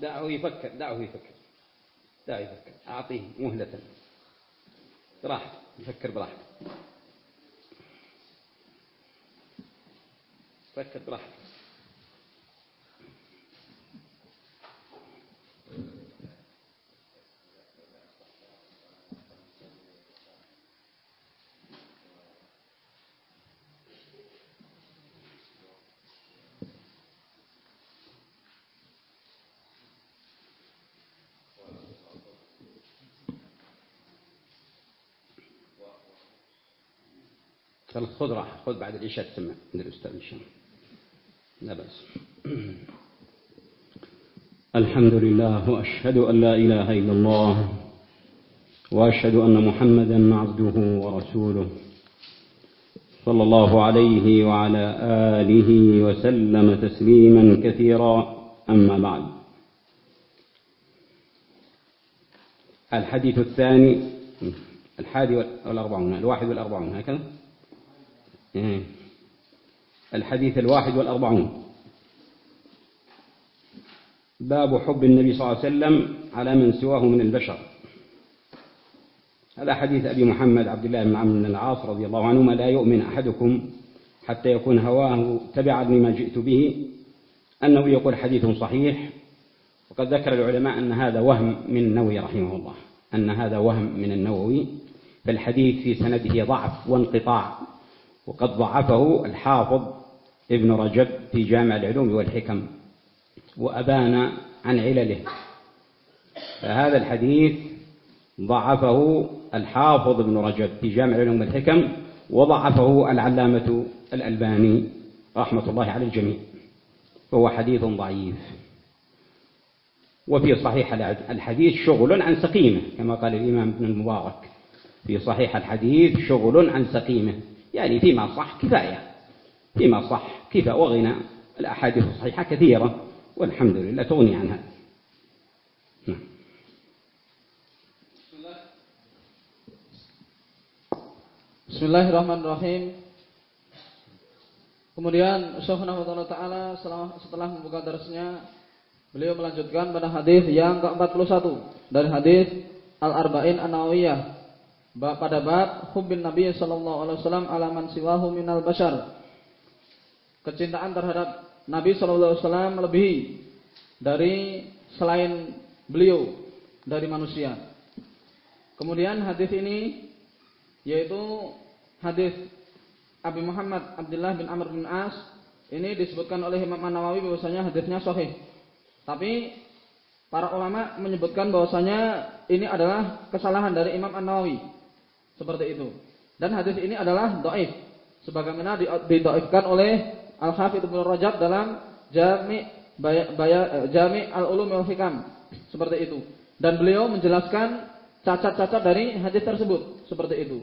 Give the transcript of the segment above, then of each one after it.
دعه يفكر دعه يفكر. دعه يفكر. أعطيه مهلة. براحته يفكر براحته. فكر براحته. خذ راحة خذ بعد العشاء تسمع عند الأستاذ إن شاء الله. لا بأس. الحمد لله وأشهد أن لا إله إلا الله وأشهد أن محمدا عبده ورسوله صلى الله عليه وعلى آله وسلم تسليما كثيرا. أما بعد. الحديث الثاني الحادي والأربعون الواحد والأربعون هكذا. الحديث الواحد والأربعون. باب حب النبي صلى الله عليه وسلم على من سواه من البشر. هذا حديث أبي محمد عبد الله بن عمرو بن العاص رضي الله عنهما لا يؤمن أحدكم حتى يكون هواه تبعا لما جئت به. أنه يقول حديث صحيح. وقد ذكر العلماء أن هذا وهم من النووي رحمه الله. أن هذا وهم من النووي. فالحديث في سنده ضعف وانقطاع. وقد ضعفه الحافظ ابن رجب في جامع العلوم والحكم وأبان عن علله. فهذا الحديث ضعفه الحافظ ابن رجب في جامع العلوم والحكم وضعفه العلامة الألباني رحمة الله على الجميع. فهو حديث ضعيف. وفي صحيح الحديث شغل عن سقيمه كما قال الإمام ابن المبارك. في صحيح الحديث شغل عن سقيمه. يعني فيما صح كفاية فيما صح كفاية وغنى الأحاديث الصحيحة كثيرة والحمد لله تغني عنها نعم Bismillahirrahmanirrahim. Kemudian Syekh Taala setelah membuka darasnya beliau melanjutkan pada hadis yang ke-41 dari hadis Al-Arba'in An-Nawawiyah pada bab hubbin Nabi sallallahu alaihi wasallam ala man siwahu minal bashar. Kecintaan terhadap Nabi sallallahu alaihi wasallam lebih dari selain beliau dari manusia. Kemudian hadis ini yaitu hadis Abi Muhammad Abdullah bin Amr bin As ini disebutkan oleh Imam An-Nawawi bahwasanya hadisnya sahih. Tapi para ulama menyebutkan bahwasanya ini adalah kesalahan dari Imam An-Nawawi seperti itu. Dan hadis ini adalah doif. Sebagaimana didoifkan oleh Al-Hafidh Ibnu Rajab dalam Jami eh, Jami Al-Ulum wal Hikam. Seperti itu. Dan beliau menjelaskan cacat-cacat dari hadis tersebut. Seperti itu.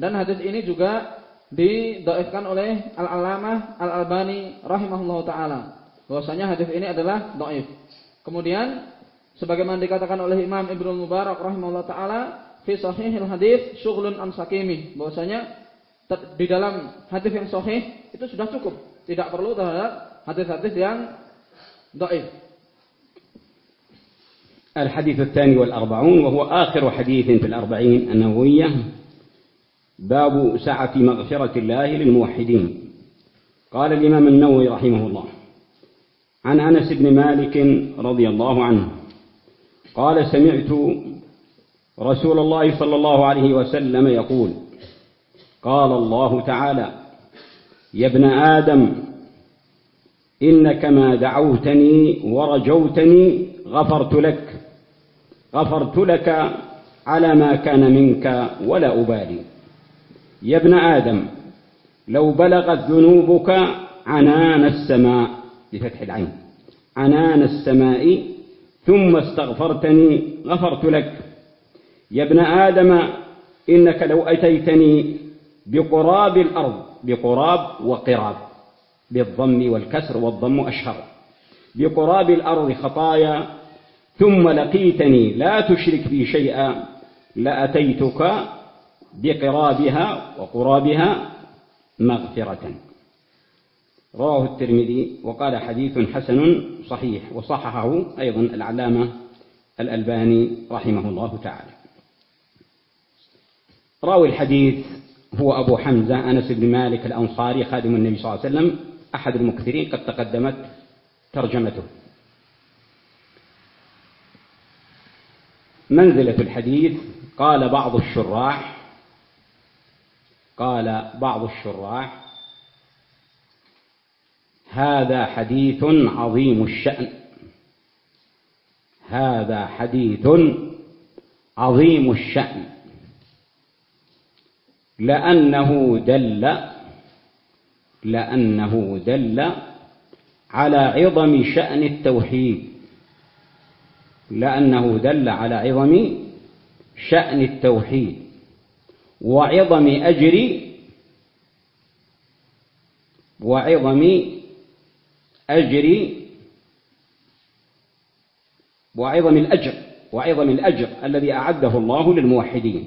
Dan hadis ini juga didoifkan oleh Al-Alamah Al-Albani rahimahullah ta'ala. Bahwasanya hadis ini adalah doif. Kemudian sebagaimana dikatakan oleh Imam Ibnu Mubarak rahimahullah taala fi sahihil hadis syughlun an sakimi. Bahwasanya di dalam hadis yang sahih itu sudah cukup, tidak perlu terhadap hadis-hadis yang dhaif. الحديث الثاني والأربعون وهو آخر حديث في الأربعين النووية باب سعة مغفرة الله للموحدين قال الإمام النووي رحمه الله عن أنس بن مالك رضي الله عنه قال سمعت رسول الله صلى الله عليه وسلم يقول قال الله تعالى يا ابن آدم إنك ما دعوتني ورجوتني غفرت لك غفرت لك على ما كان منك ولا أبالي. يا ابن آدم لو بلغت ذنوبك عنان السماء بفتح العين عنان السماء ثم استغفرتني غفرت لك. يا ابن آدم إنك لو أتيتني بقراب الأرض بقراب وقراب بالضم والكسر والضم أشهر بقراب الأرض خطايا ثم لقيتني لا تشرك بي شيئا لأتيتك بقرابها وقرابها مغفرة. رواه الترمذي وقال حديث حسن صحيح وصححه أيضا العلامة الألباني رحمه الله تعالى. راوي الحديث هو أبو حمزة أنس بن مالك الأنصاري خادم النبي صلى الله عليه وسلم. أحد المكثرين قد تقدمت ترجمته. منزلة الحديث قال بعض الشراح قال بعض الشراح هذا حديث عظيم الشأن. هذا حديث عظيم الشأن. لأنه دل لأنه دل على عظم شأن التوحيد. لأنه دل على عظم شأن التوحيد وعظم أجر وعظم أجر وعظم الأجر وعظم الأجر الذي أعده الله للموحدين.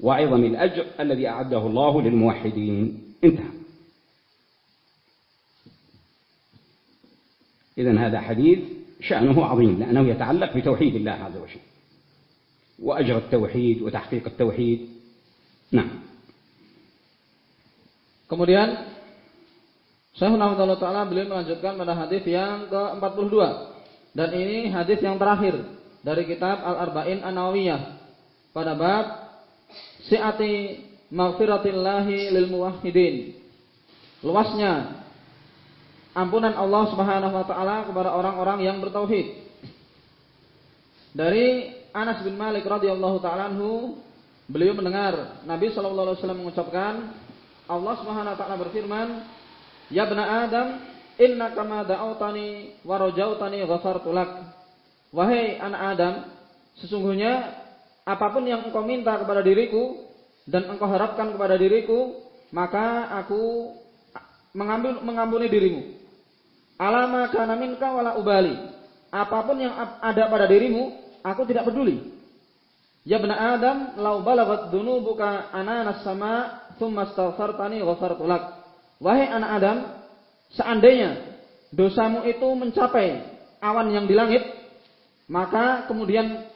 وعظم الأجر الذي أعده الله للموحدين انتهى إذن هذا حديث شأنه عظيم لأنه يتعلق بتوحيد الله عز وجل وأجر التوحيد وتحقيق التوحيد نعم Kemudian Syekh Muhammad Taala beliau melanjutkan pada hadis yang ke-42 dan ini hadis yang terakhir dari kitab Al-Arba'in An-Nawawiyah pada bab si'ati maghfiratillahi lil muwahhidin. Luasnya ampunan Allah Subhanahu wa taala kepada orang-orang yang bertauhid. Dari Anas bin Malik radhiyallahu taala anhu, beliau mendengar Nabi sallallahu alaihi wasallam mengucapkan, Allah Subhanahu wa taala berfirman, "Ya bani Adam, innaka ma da'awtani wa rajautani ghafartu lak." Wahai anak Adam, sesungguhnya apa pun yang engkau minta kepada diriku dan engkau harapkan kepada diriku, maka aku mengambil mengampuni dirimu. Alama kana minka wala ubali. Apa pun yang ada pada dirimu, aku tidak peduli. Ya bena Adam, lau balagat dunubuka ananas sama thumma astaghfartani ghafartu. Wahai anak Adam, seandainya dosamu itu mencapai awan yang di langit, maka kemudian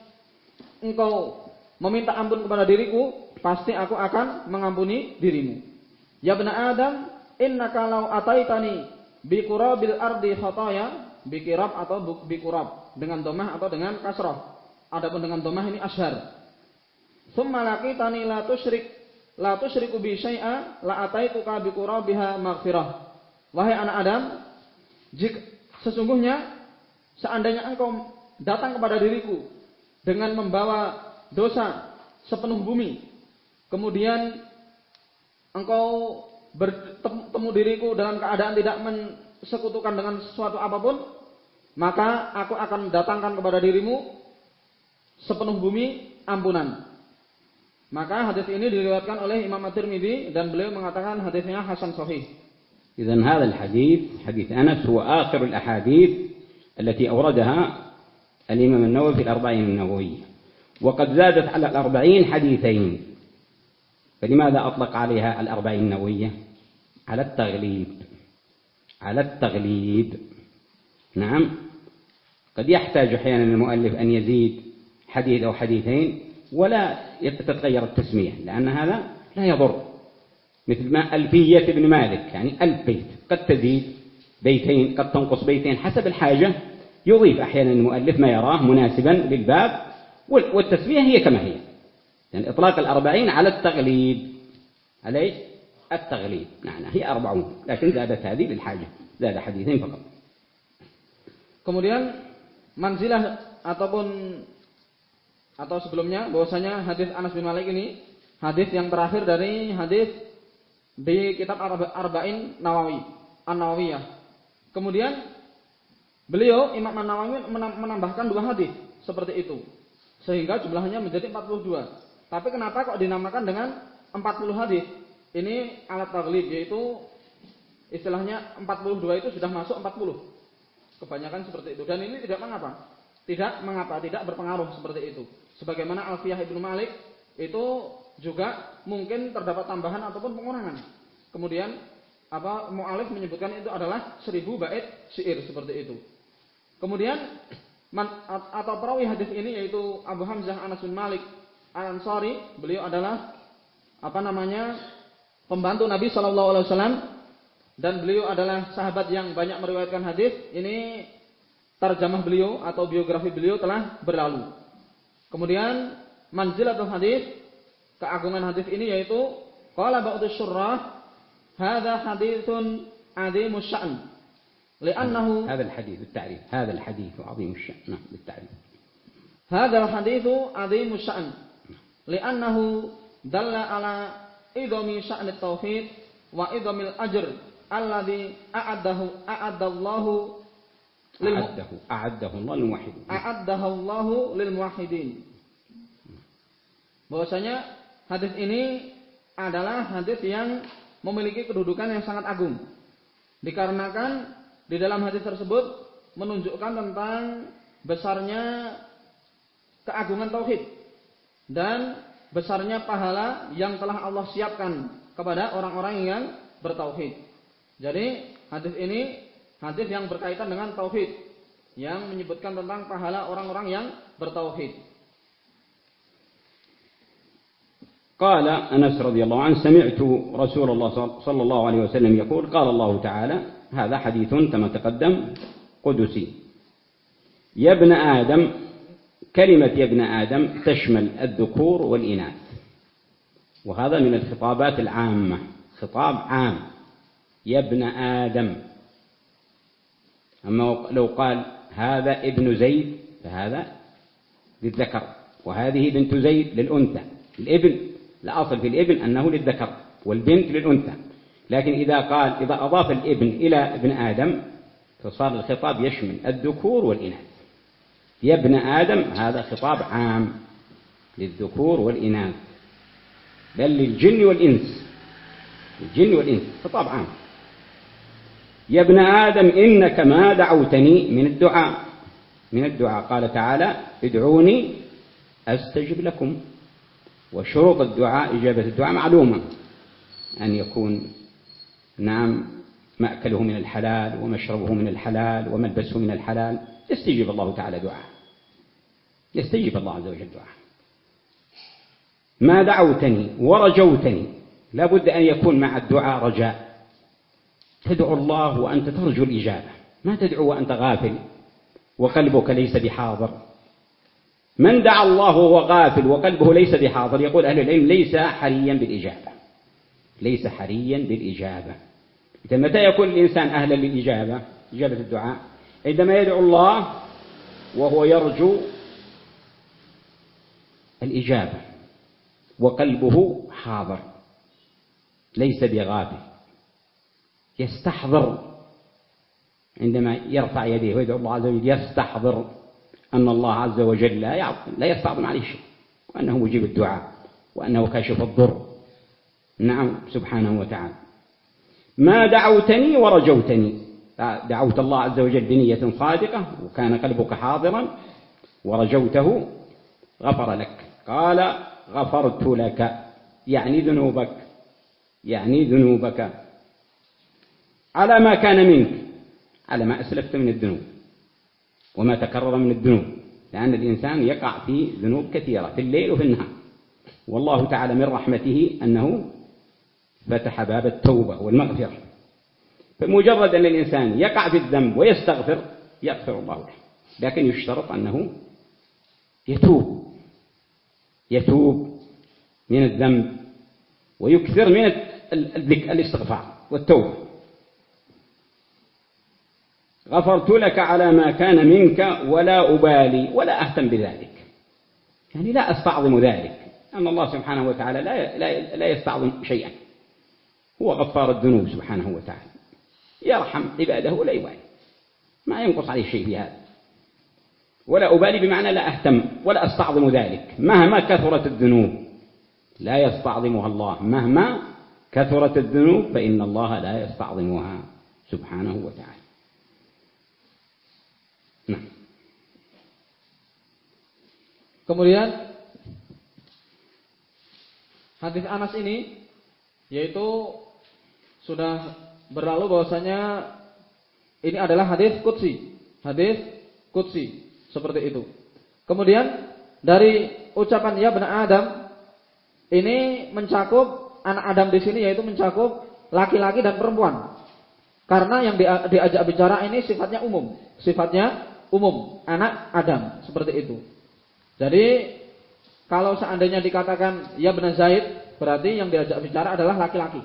engkau meminta ampun kepada diriku, pasti aku akan mengampuni dirimu. Ya bena Adam, innaka lau ataitani Bikurabil ardi khataya, bikirab atau bikurab dengan domah atau dengan kasroh. Adapun dengan domah ini ashar. Summa laqitani la tusyrik la tusyriku bi syai'a la ataituka bikurabiha maghfirah. Wahai anak Adam, jika sesungguhnya seandainya engkau datang kepada diriku dengan membawa dosa sepenuh bumi, kemudian engkau bertemu diriku dalam keadaan tidak mensekutukan dengan sesuatu apapun, maka aku akan datangkan kepada dirimu sepenuh bumi ampunan. Maka hadis ini diriwayatkan oleh Imam At-Tirmidzi dan beliau mengatakan hadisnya hasan sahih. إذا هذا الحديث حديث أنس هو آخر الأحاديث التي أوردها الإمام النووي في الأربعين النووية وقد زادت على الأربعين حديثين. فلماذا أطلق عليها الأربعين النووية؟ على التغليب. على التغليب. نعم. قد يحتاج أحيانا المؤلف أن يزيد حديث أو حديثين ولا تتغير التسمية لأن هذا لا يضر. مثل ما ألفية ابن مالك يعني ألف بيت. قد تزيد بيتين قد تنقص بيتين حسب الحاجة. يضيف أحيانا المؤلف ما يراه مناسبا للباب والتسمية هي كما هي يعني إطلاق الأربعين على التغليب على إيش؟ التغليب نعم هي أربعون لكن زادت هذه للحاجة زاد حديثين فقط Kemudian manzilah ataupun atau sebelumnya bahwasanya hadis Anas bin Malik ini hadis yang terakhir dari hadis di kitab Arba'in Nawawi An-Nawawiyah. Kemudian beliau Imam An-Nawawi menambahkan dua hadis seperti itu sehingga jumlahnya menjadi 42. Tapi kenapa kok dinamakan dengan 40 hadis? Ini alat taglib yaitu istilahnya 42 itu sudah masuk 40. Kebanyakan seperti itu dan ini tidak mengapa. Tidak mengapa, tidak berpengaruh seperti itu. Sebagaimana Alfiyah Ibnu Malik itu juga mungkin terdapat tambahan ataupun pengurangan. Kemudian apa mu'alif menyebutkan itu adalah seribu bait syair seperti itu. Kemudian Man, atau perawi hadis ini yaitu Abu Hamzah Anas bin Malik Al Ansari, beliau adalah apa namanya pembantu Nabi Shallallahu Alaihi Wasallam dan beliau adalah sahabat yang banyak meriwayatkan hadis. Ini terjemah beliau atau biografi beliau telah berlalu. Kemudian manzilatul hadis, keagungan hadis ini yaitu qala ba'du syurrah hadza haditsun azimus sya'n. لأنه هذا الحديث بالتعريف هذا الحديث عظيم الشأن نعم بالتعريف هذا الحديث عظيم الشأن لأنه دل على إظم شأن التوحيد وإظم الأجر الذي أعده أعد الله أعده أعده الله للموحدين أعده الله للموحدين bahwasanya hadis ini adalah hadis yang memiliki kedudukan yang sangat agung. Dikarenakan di dalam hadis tersebut menunjukkan tentang besarnya keagungan tauhid dan besarnya pahala yang telah Allah siapkan kepada orang-orang yang bertauhid. Jadi hadis ini hadis yang berkaitan dengan tauhid yang menyebutkan tentang pahala orang-orang yang bertauhid. قال أنس رضي الله عنه سمعت رسول الله صلى الله عليه وسلم يقول قال الله تعالى هذا حديث كما تقدم قدسي. يا ابن آدم كلمة يا ابن آدم تشمل الذكور والإناث. وهذا من الخطابات العامة خطاب عام. يا ابن آدم. أما لو قال هذا ابن زيد فهذا للذكر. وهذه بنت زيد للأنثى. الابن الأصل في الابن أنه للذكر والبنت للأنثى. لكن إذا قال إذا أضاف الإبن إلى ابن آدم فصار الخطاب يشمل الذكور والإناث. يا ابن آدم هذا خطاب عام للذكور والإناث. بل للجن والإنس. الجن والإنس خطاب عام. يا ابن آدم إنك ما دعوتني من الدعاء. من الدعاء. قال تعالى ادعوني أستجب لكم. وشروط الدعاء إجابة الدعاء معلومة. أن يكون نعم مأكله من الحلال ومشربه من الحلال وملبسه من الحلال يستجيب الله تعالى دعاء يستجيب الله عز وجل دعاء ما دعوتني ورجوتني لابد أن يكون مع الدعاء رجاء. تدعو الله وأنت ترجو الإجابة. ما تدعو وأنت غافل وقلبك ليس بحاضر. من دعا الله وهو غافل وقلبه ليس بحاضر يقول أهل العلم ليس حريا بالإجابة. ليس حريا بالإجابة. إذا متى يكون الإنسان أهلا للإجابة؟ إجابة الدعاء. عندما يدعو الله وهو يرجو الإجابة وقلبه حاضر ليس بغافل يستحضر. عندما يرفع يديه ويدعو الله عز وجل يستحضر أن الله عز وجل لا لا يستعظم عليه شيء وأنه مجيب الدعاء وأنه كاشف الضر. نعم سبحانه وتعالى. ما دعوتني ورجوتني. دعوت الله عز وجل بنية صادقة وكان قلبك حاضرا ورجوته غفر لك. قال غفرت لك يعني ذنوبك يعني ذنوبك. على ما كان منك على ما أسلفت من الذنوب وما تكرر من الذنوب. لأن الإنسان يقع في ذنوب كثيرة في الليل وفي النهار. والله تعالى من رحمته أنه فتح باب التوبة والمغفرة. فمجرد أن الإنسان يقع في الذنب ويستغفر يغفر الله له. لكن يشترط أنه يتوب. يتوب من الذنب ويكثر من الاستغفار والتوبة. غفرت لك على ما كان منك ولا أبالي ولا أهتم بذلك. يعني لا أستعظم ذلك. أن الله سبحانه وتعالى لا لا يستعظم شيئا. هو غفار الذنوب سبحانه وتعالى. يرحم عباده ولا يبالي. ما ينقص عليه شيء في هذا. ولا أبالي بمعنى لا أهتم ولا أستعظم ذلك. مهما كثرت الذنوب لا يستعظمها الله. مهما كثرت الذنوب فإن الله لا يستعظمها سبحانه وتعالى. Nah. Kemudian hadis Anas ini yaitu sudah berlalu bahwasanya ini adalah hadis qudsi. Hadis qudsi seperti itu. Kemudian dari ucapan ya benar Adam ini mencakup anak Adam di sini yaitu mencakup laki-laki dan perempuan. Karena yang diajak bicara ini sifatnya umum, sifatnya umum, anak Adam seperti itu. Jadi kalau seandainya dikatakan ya benar Zaid, berarti yang diajak bicara adalah laki-laki.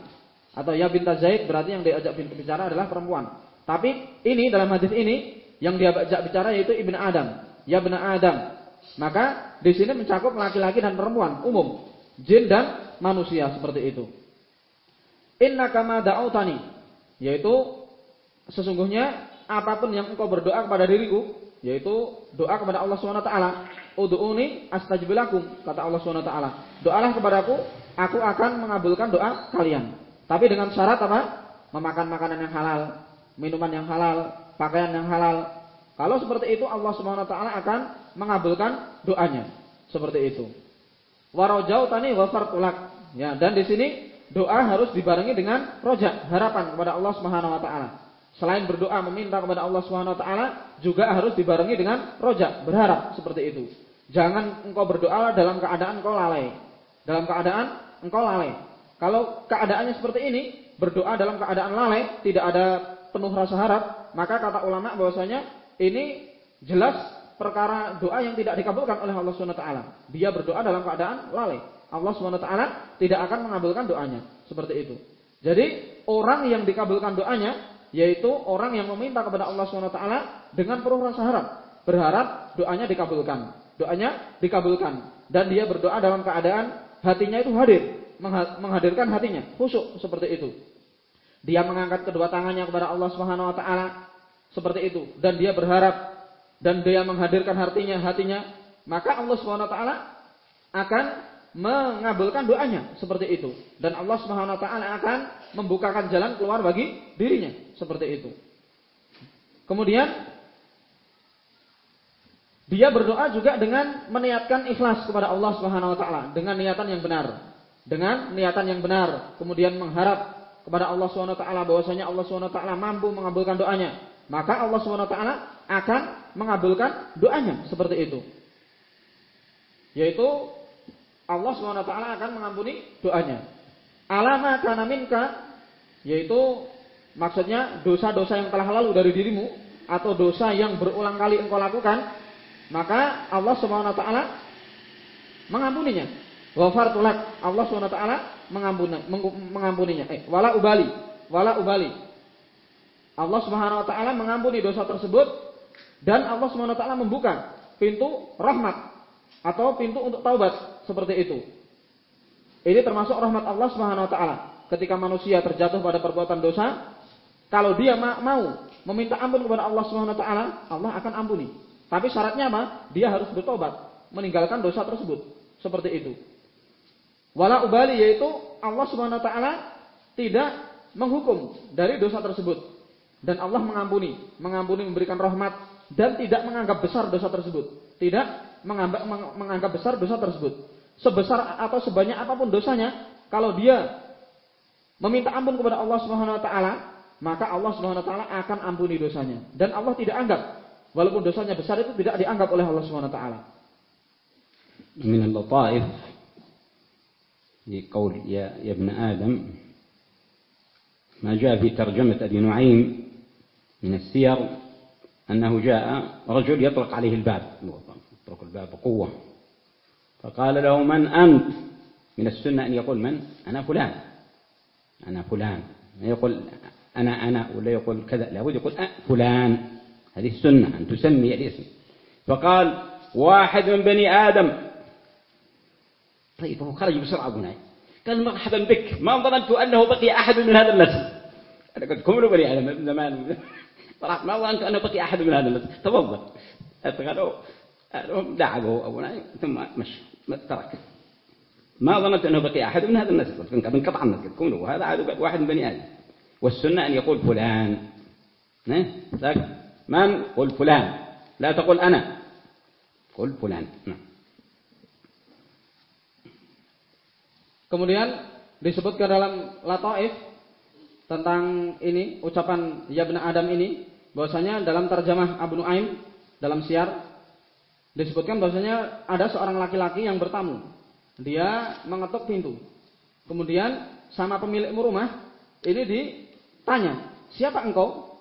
Atau ya binta Zaid berarti yang diajak bicara adalah perempuan. Tapi ini dalam hadis ini yang diajak bicara yaitu ibn Adam, ya benar Adam. Maka di sini mencakup laki-laki dan perempuan umum, jin dan manusia seperti itu. Inna kama da'utani yaitu sesungguhnya apa pun yang engkau berdoa kepada diriku yaitu doa kepada Allah Subhanahu wa taala ud'uni astajib lakum kata Allah Subhanahu wa taala doalah kepadaku aku akan mengabulkan doa kalian tapi dengan syarat apa memakan makanan yang halal minuman yang halal pakaian yang halal kalau seperti itu Allah Subhanahu wa taala akan mengabulkan doanya seperti itu warajautani ghafartulak ya dan di sini doa harus dibarengi dengan rojak harapan kepada Allah Subhanahu wa taala. Selain berdoa meminta kepada Allah Subhanahu wa taala, juga harus dibarengi dengan rojak, berharap seperti itu. Jangan engkau berdoa dalam keadaan engkau lalai. Dalam keadaan engkau lalai. Kalau keadaannya seperti ini, berdoa dalam keadaan lalai, tidak ada penuh rasa harap, maka kata ulama bahwasanya ini jelas perkara doa yang tidak dikabulkan oleh Allah Subhanahu wa taala. Dia berdoa dalam keadaan lalai. Allah SWT tidak akan mengabulkan doanya. Seperti itu. Jadi orang yang dikabulkan doanya yaitu orang yang meminta kepada Allah SWT dengan penuh rasa harap, berharap doanya dikabulkan. Doanya dikabulkan dan dia berdoa dalam keadaan hatinya itu hadir, menghadirkan hatinya, khusyuk seperti itu. Dia mengangkat kedua tangannya kepada Allah Subhanahu wa taala seperti itu dan dia berharap dan dia menghadirkan hatinya hatinya, maka Allah Subhanahu wa taala akan mengabulkan doanya seperti itu dan Allah Subhanahu wa taala akan membukakan jalan keluar bagi dirinya seperti itu. Kemudian dia berdoa juga dengan meniatkan ikhlas kepada Allah Subhanahu wa taala dengan niatan yang benar. Dengan niatan yang benar, kemudian mengharap kepada Allah Subhanahu wa taala bahwasanya Allah Subhanahu wa taala mampu mengabulkan doanya, maka Allah Subhanahu wa taala akan mengabulkan doanya seperti itu. Yaitu Allah SWT akan mengampuni doanya. Alama kana minka yaitu maksudnya dosa-dosa yang telah lalu dari dirimu atau dosa yang berulang kali engkau lakukan, maka Allah SWT mengampuninya. Ghafartu lak. Allah SWT mengampuni, mengampuninya. Eh, wala ubali, wala ubali. Allah taala mengampuni dosa tersebut dan Allah taala membuka pintu rahmat atau pintu untuk taubat seperti itu. Ini termasuk rahmat Allah taala. Ketika manusia terjatuh pada perbuatan dosa, kalau dia mau meminta ampun kepada Allah taala, Allah akan ampuni. Tapi syaratnya apa? Dia harus bertobat, meninggalkan dosa tersebut. Seperti itu. Wala ubali yaitu Allah Subhanahu wa taala tidak menghukum dari dosa tersebut. Dan Allah mengampuni, mengampuni memberikan rahmat dan tidak menganggap besar dosa tersebut. Tidak menganggap, menganggap besar dosa tersebut. Sebesar atau sebanyak apa pun dosanya, kalau dia meminta ampun kepada Allah Subhanahu wa taala, maka Allah Subhanahu wa taala akan ampuni dosanya. Dan Allah tidak anggap walaupun dosanya besar itu tidak dianggap oleh Allah Subhanahu wa taala. من اللطائف لقول يا, يا ابن آدم ما جاء في ترجمة أبي نعيم من السير أنه جاء رجل يطرق عليه الباب يطرق الباب بقوة. فقال له من أنت؟ من السنة أن يقول من؟ أنا فلان. أنا فلان. ما يقول أنا أنا. ولا يقول كذا لابد يقول أه فلان. هذه السنة أن تسمي الاسم. فقال واحد من بني آدم. طيب هو خرج بسرعة نعيم قال مرحبا بك. ما ظننت أنه بقي أحد من هذا النسل أنا قلت كم بني آدم؟ من زمان. ما ظننت أنه بقي أحد من هذا النسل تفضل. أدخلوا دعبه أبو نعيم ثم مشى ترك. ما ظننت أنه بقي أحد من هذا النسل قد انقطع النسل كونه وهذا عاد واحد من بني آدم. والسنة أن يقول فلان. من؟ قل فلان. لا تقول أنا. قل فلان. نعم. Kemudian disebutkan dalam Lataif tentang ini ucapan ya benar Adam ini bahwasanya dalam terjemah Abu Nuaim dalam siar disebutkan bahwasanya ada seorang laki-laki yang bertamu. Dia mengetuk pintu. Kemudian sama pemilik rumah ini ditanya, "Siapa engkau?"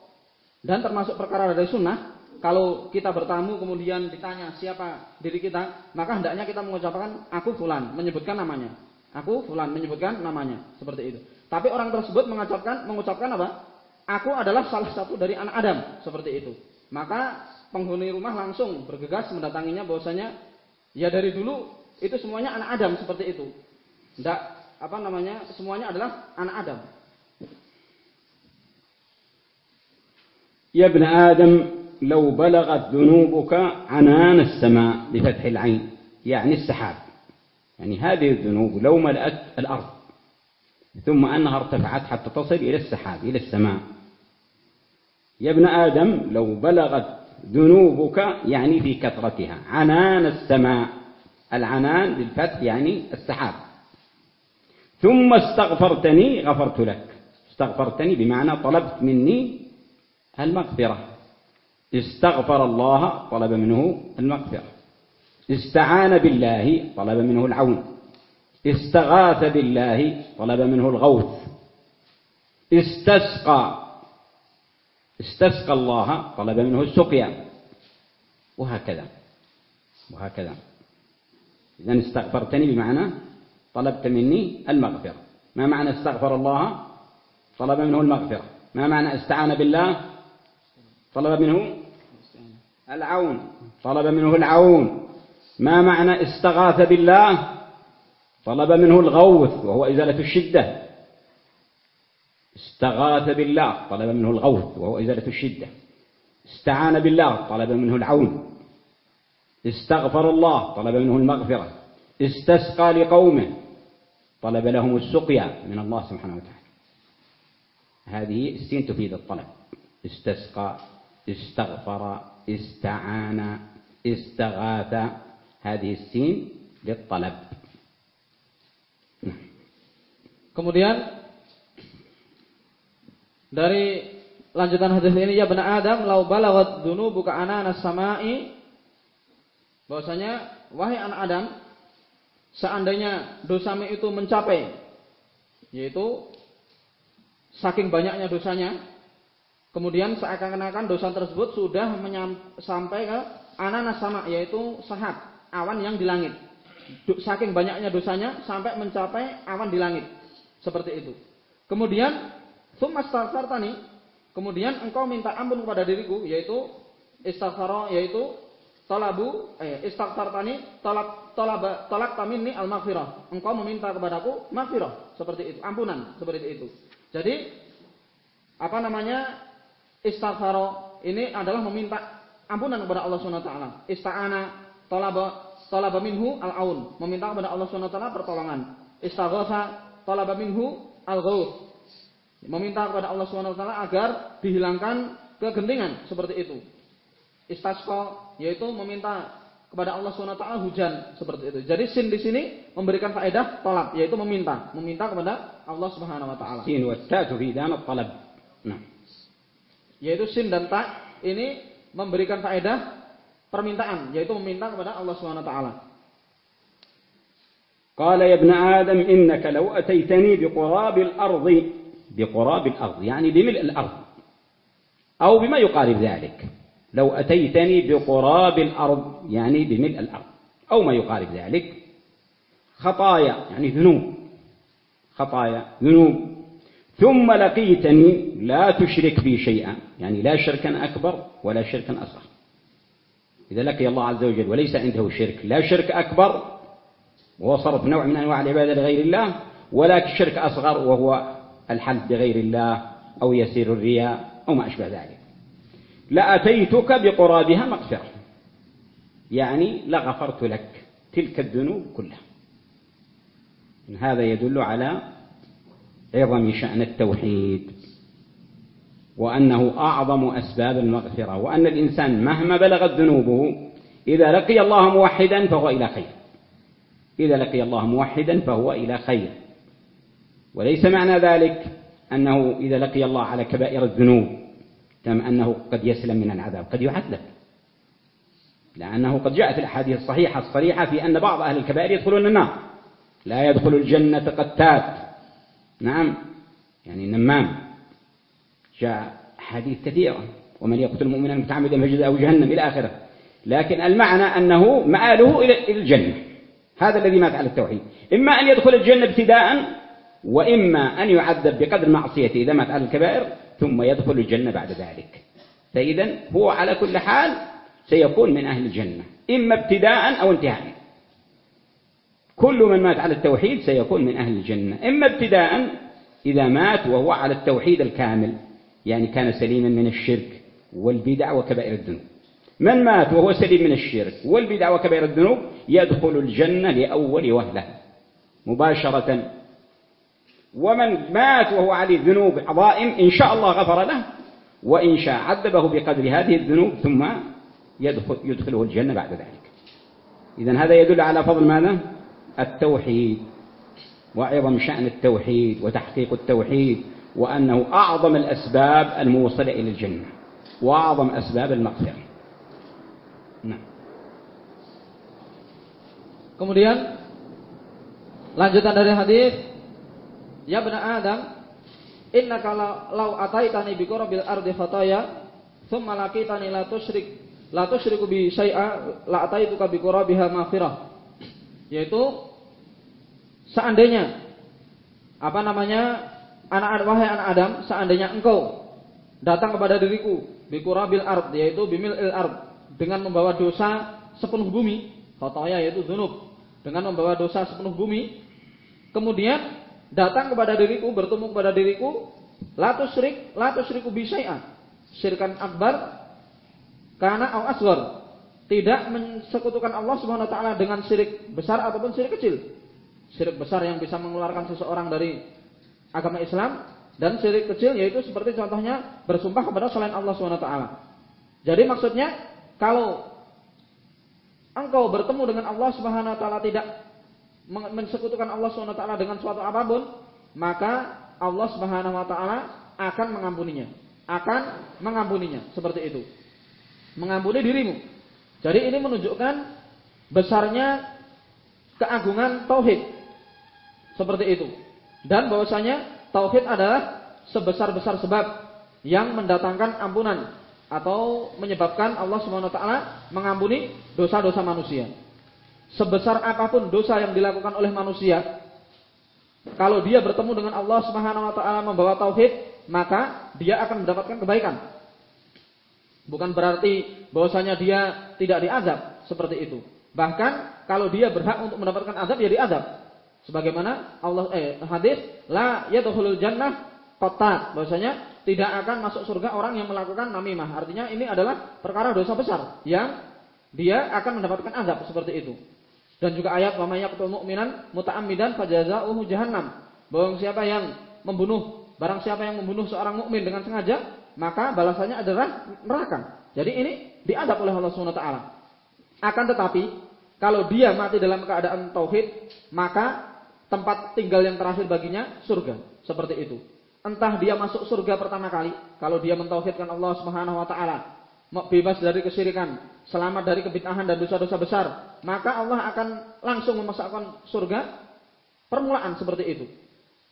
Dan termasuk perkara dari sunnah, kalau kita bertamu kemudian ditanya siapa diri kita, maka hendaknya kita mengucapkan aku fulan, menyebutkan namanya. Aku fulan menyebutkan namanya, seperti itu. Tapi orang tersebut mengucapkan mengucapkan apa? Aku adalah salah satu dari anak Adam, seperti itu. Maka penghuni rumah langsung bergegas mendatanginya bahwasanya ya dari dulu itu semuanya anak Adam seperti itu. Tidak apa namanya? Semuanya adalah anak Adam. Ya ابن Adam, لو بلغت ذنوبك عنان السماء بفتح العين يعني السحاب يعني هذه الذنوب لو ملأت الأرض ثم أنها ارتفعت حتى تصل إلى السحاب إلى السماء. يا ابن آدم لو بلغت ذنوبك يعني في كثرتها. عنان السماء. العنان بالفتح يعني السحاب. ثم استغفرتني غفرت لك. استغفرتني بمعنى طلبت مني المغفرة. استغفر الله طلب منه المغفرة. استعان بالله طلب منه العون. استغاث بالله طلب منه الغوث. استسقى. استسقى الله طلب منه السقيا. وهكذا. وهكذا. إذا استغفرتني بمعنى طلبت مني المغفرة. ما معنى استغفر الله؟ طلب منه المغفرة. ما معنى استعان بالله؟ طلب منه العون. طلب منه العون. ما معنى استغاث بالله؟ طلب منه الغوث وهو إزالة الشدة. استغاث بالله طلب منه الغوث وهو إزالة الشدة. استعان بالله طلب منه العون. استغفر الله طلب منه المغفرة. استسقى لقومه طلب لهم السقيا من الله سبحانه وتعالى. هذه السين تفيد الطلب. استسقى استغفر استعان استغاث. Hadhi sin talab. Kemudian dari lanjutan hadis ini ya benar Adam lau buka anak-anak samai bahwasanya wahai anak Adam seandainya dosamu itu mencapai yaitu saking banyaknya dosanya kemudian seakan-akan dosa tersebut sudah sampai ke anak-anak sama yaitu sehat awan yang di langit saking banyaknya dosanya sampai mencapai awan di langit seperti itu. Kemudian tani, kemudian engkau minta ampun kepada diriku yaitu istighfar yaitu talabu eh istaghfartani talab talab talak taminni al maghfirah. Engkau meminta kepadaku maghfirah seperti itu, ampunan seperti itu. Jadi apa namanya istighfar ini adalah meminta ampunan kepada Allah Subhanahu wa taala. Ista'ana talaba talaba minhu al-aun, meminta kepada Allah Subhanahu wa taala pertolongan. Istaghatha talaba minhu al-ghauth. Meminta kepada Allah Subhanahu wa taala agar dihilangkan kegentingan seperti itu. Istasqa yaitu meminta kepada Allah Subhanahu wa taala hujan seperti itu. Jadi sin di sini memberikan faedah talab yaitu meminta, meminta kepada Allah Subhanahu wa taala. Sin wa ta tufidan talab. Nah. Yaitu sin dan ta ini memberikan faedah permintaan yaitu meminta kepada Allah Subhanahu wa taala. قال يا ابن آدم إنك لو أتيتني بقراب الأرض بقراب الأرض يعني بملء الأرض أو بما يقارب ذلك لو أتيتني بقراب الأرض يعني بملء الأرض أو ما يقارب ذلك خطايا يعني ذنوب خطايا ذنوب ثم لقيتني لا تشرك بي شيئا يعني لا شركا أكبر ولا شركا أصغر إذا لقي الله عز وجل وليس عنده شرك. لا شرك أكبر وهو صرف نوع من أنواع العبادة لغير الله ولكن شرك أصغر وهو الحلف بغير الله أو يسير الرياء أو ما أشبه ذلك. لأتيتك بقرابها مغفرة. يعني لغفرت لك تلك الذنوب كلها. هذا يدل على عظم شأن التوحيد. وأنه أعظم أسباب المغفرة وأن الإنسان مهما بلغت ذنوبه إذا لقي الله موحدا فهو إلى خير. إذا لقي الله موحدا فهو إلى خير. وليس معنى ذلك أنه إذا لقي الله على كبائر الذنوب تم أنه قد يسلم من العذاب قد يعذب. لأنه قد جاءت الأحاديث الصحيحة الصريحة في أن بعض أهل الكبائر يدخلون النار. لا يدخل الجنة قتات. نعم يعني نمام جاء حديث كثيرة ومن يقتل مؤمنا متعمدا فجزاؤه جهنم إلى آخرة. لكن المعنى أنه مآله إلى الجنة. هذا الذي مات على التوحيد. إما أن يدخل الجنة ابتداء وإما أن يعذب بقدر معصيته إذا مات على الكبائر ثم يدخل الجنة بعد ذلك. فإذا هو على كل حال سيكون من أهل الجنة. إما ابتداء أو انتهاء. كل من مات على التوحيد سيكون من أهل الجنة. إما ابتداء إذا مات وهو على التوحيد الكامل. يعني كان سليما من الشرك والبدع وكبائر الذنوب. من مات وهو سليم من الشرك والبدع وكبائر الذنوب يدخل الجنة لأول وهلة مباشرة. ومن مات وهو عليه ذنوب عظائم إن شاء الله غفر له وإن شاء عذبه بقدر هذه الذنوب ثم يدخل يدخله الجنة بعد ذلك. إذا هذا يدل على فضل ماذا؟ التوحيد وعظم شأن التوحيد وتحقيق التوحيد. وأنه أعظم الأسباب الموصلة إلى الجنة وأعظم أسباب المغفرة نعم Kemudian lanjutan dari hadis Ya bena Adam innaka law ataitani bi qurbil ardi khataya thumma laqitani la tusyrik la tusyriku bi syai'a la ataituka bi qurabiha maghfirah yaitu seandainya apa namanya anak wahai anak Adam seandainya engkau datang kepada diriku bi qurabil ard yaitu bimil il ard dengan membawa dosa sepenuh bumi khataya yaitu dzunub dengan membawa dosa sepenuh bumi kemudian datang kepada diriku bertemu kepada diriku la tusyrik la tusyriku bi syai'an syirkan akbar karena au asghar tidak mensekutukan Allah Subhanahu wa taala dengan syirik besar ataupun syirik kecil. Syirik besar yang bisa mengeluarkan seseorang dari agama Islam dan syirik kecil yaitu seperti contohnya bersumpah kepada selain Allah taala. Jadi maksudnya kalau engkau bertemu dengan Allah Subhanahu wa taala tidak mensekutukan Allah taala dengan suatu apa pun, maka Allah Subhanahu wa taala akan mengampuninya. Akan mengampuninya seperti itu. Mengampuni dirimu jadi ini menunjukkan besarnya keagungan tauhid. Seperti itu. Dan bahwasanya tauhid adalah sebesar-besar sebab yang mendatangkan ampunan atau menyebabkan Allah Subhanahu wa taala mengampuni dosa-dosa manusia. Sebesar apa pun dosa yang dilakukan oleh manusia, kalau dia bertemu dengan Allah Subhanahu wa taala membawa tauhid, maka dia akan mendapatkan kebaikan. Bukan berarti bahwasanya dia tidak diazab seperti itu. Bahkan kalau dia berhak untuk mendapatkan azab ya diazab. Sebagaimana Allah eh hadis la yadkhulul jannah qatat bahwasanya tidak akan masuk surga orang yang melakukan namimah. Artinya ini adalah perkara dosa besar yang dia akan mendapatkan azab seperti itu. Dan juga ayat wa may yaqtul mu'minan muta'ammidan fajazaohu jahannam. Bahwa siapa yang membunuh barang siapa yang membunuh seorang mukmin dengan sengaja maka balasannya adalah neraka. Jadi ini diadab oleh Allah Subhanahu wa taala. Akan tetapi kalau dia mati dalam keadaan tauhid, maka tempat tinggal yang terakhir baginya surga. Seperti itu. Entah dia masuk surga pertama kali kalau dia mentauhidkan Allah Subhanahu wa taala, bebas dari kesyirikan, selamat dari kebid'ahan dan dosa-dosa besar, maka Allah akan langsung memasakkan surga permulaan seperti itu.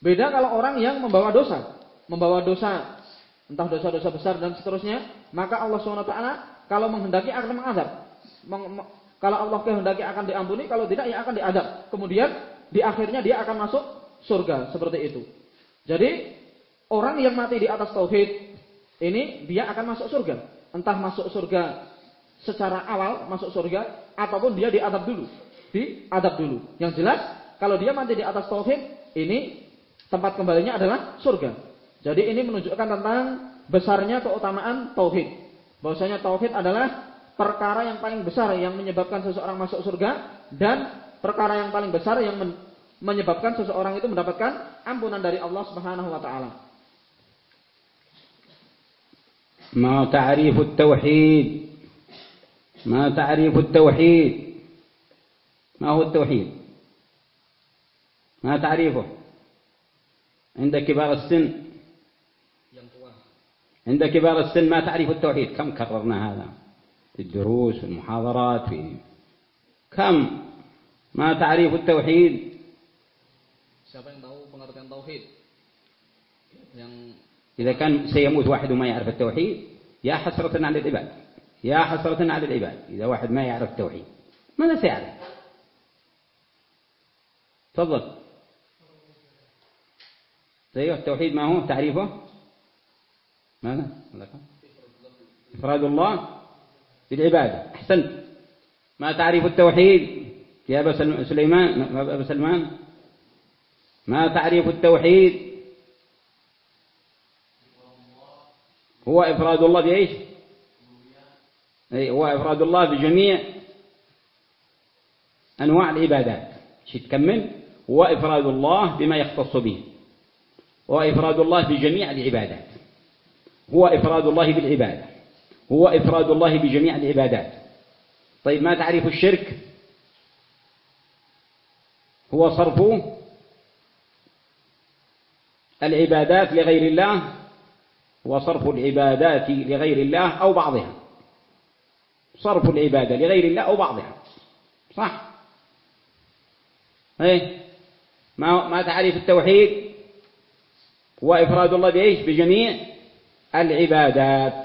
Beda kalau orang yang membawa dosa, membawa dosa entah dosa-dosa besar dan seterusnya, maka Allah SWT kalau menghendaki akan mengazab. kalau Allah kehendaki akan diampuni, kalau tidak ya akan diadab. Kemudian di akhirnya dia akan masuk surga seperti itu. Jadi orang yang mati di atas tauhid ini dia akan masuk surga. Entah masuk surga secara awal masuk surga ataupun dia diadab dulu. Diadab dulu. Yang jelas kalau dia mati di atas tauhid ini tempat kembalinya adalah surga. Jadi ini menunjukkan tentang besarnya keutamaan tauhid. Bahwasanya tauhid adalah perkara yang paling besar yang menyebabkan seseorang masuk surga dan perkara yang paling besar yang menyebabkan seseorang itu mendapatkan ampunan dari Allah Subhanahu wa taala. ما تعريف التوحيد ما تعريف التوحيد ما هو التوحيد ما تعريفه عند كبار السن عند كبار السن ما تعرف التوحيد كم كررنا هذا في الدروس في المحاضرات في كم ما تعريف التوحيد Siapa yang tahu pengertian tauhid? Yang إذا كان سيموت واحد وما يعرف التوحيد يا حسرة على العباد يا حسرة على العباد إذا واحد ما يعرف التوحيد ماذا سيعرف تفضل أيوه التوحيد ما هو تعريفه ماذا إفراد الله بالعبادة أحسنت ما تعريف التوحيد يا أبا سليمان أبا سلمان ما تعريف التوحيد؟ هو إفراد الله بإيش؟ أي هو إفراد الله بجميع أنواع العبادات. شي تكمل هو إفراد الله بما يختص به. هو إفراد الله بجميع العبادات. هو إفراد الله بالعبادة. هو إفراد الله بجميع العبادات. طيب ما تعريف الشرك؟ هو صرف العبادات لغير الله وصرف العبادات لغير الله أو بعضها. صرف العبادة لغير الله أو بعضها. صح؟ إيه؟ ما ما تعريف التوحيد؟ هو إفراد الله بإيش؟ بجميع العبادات.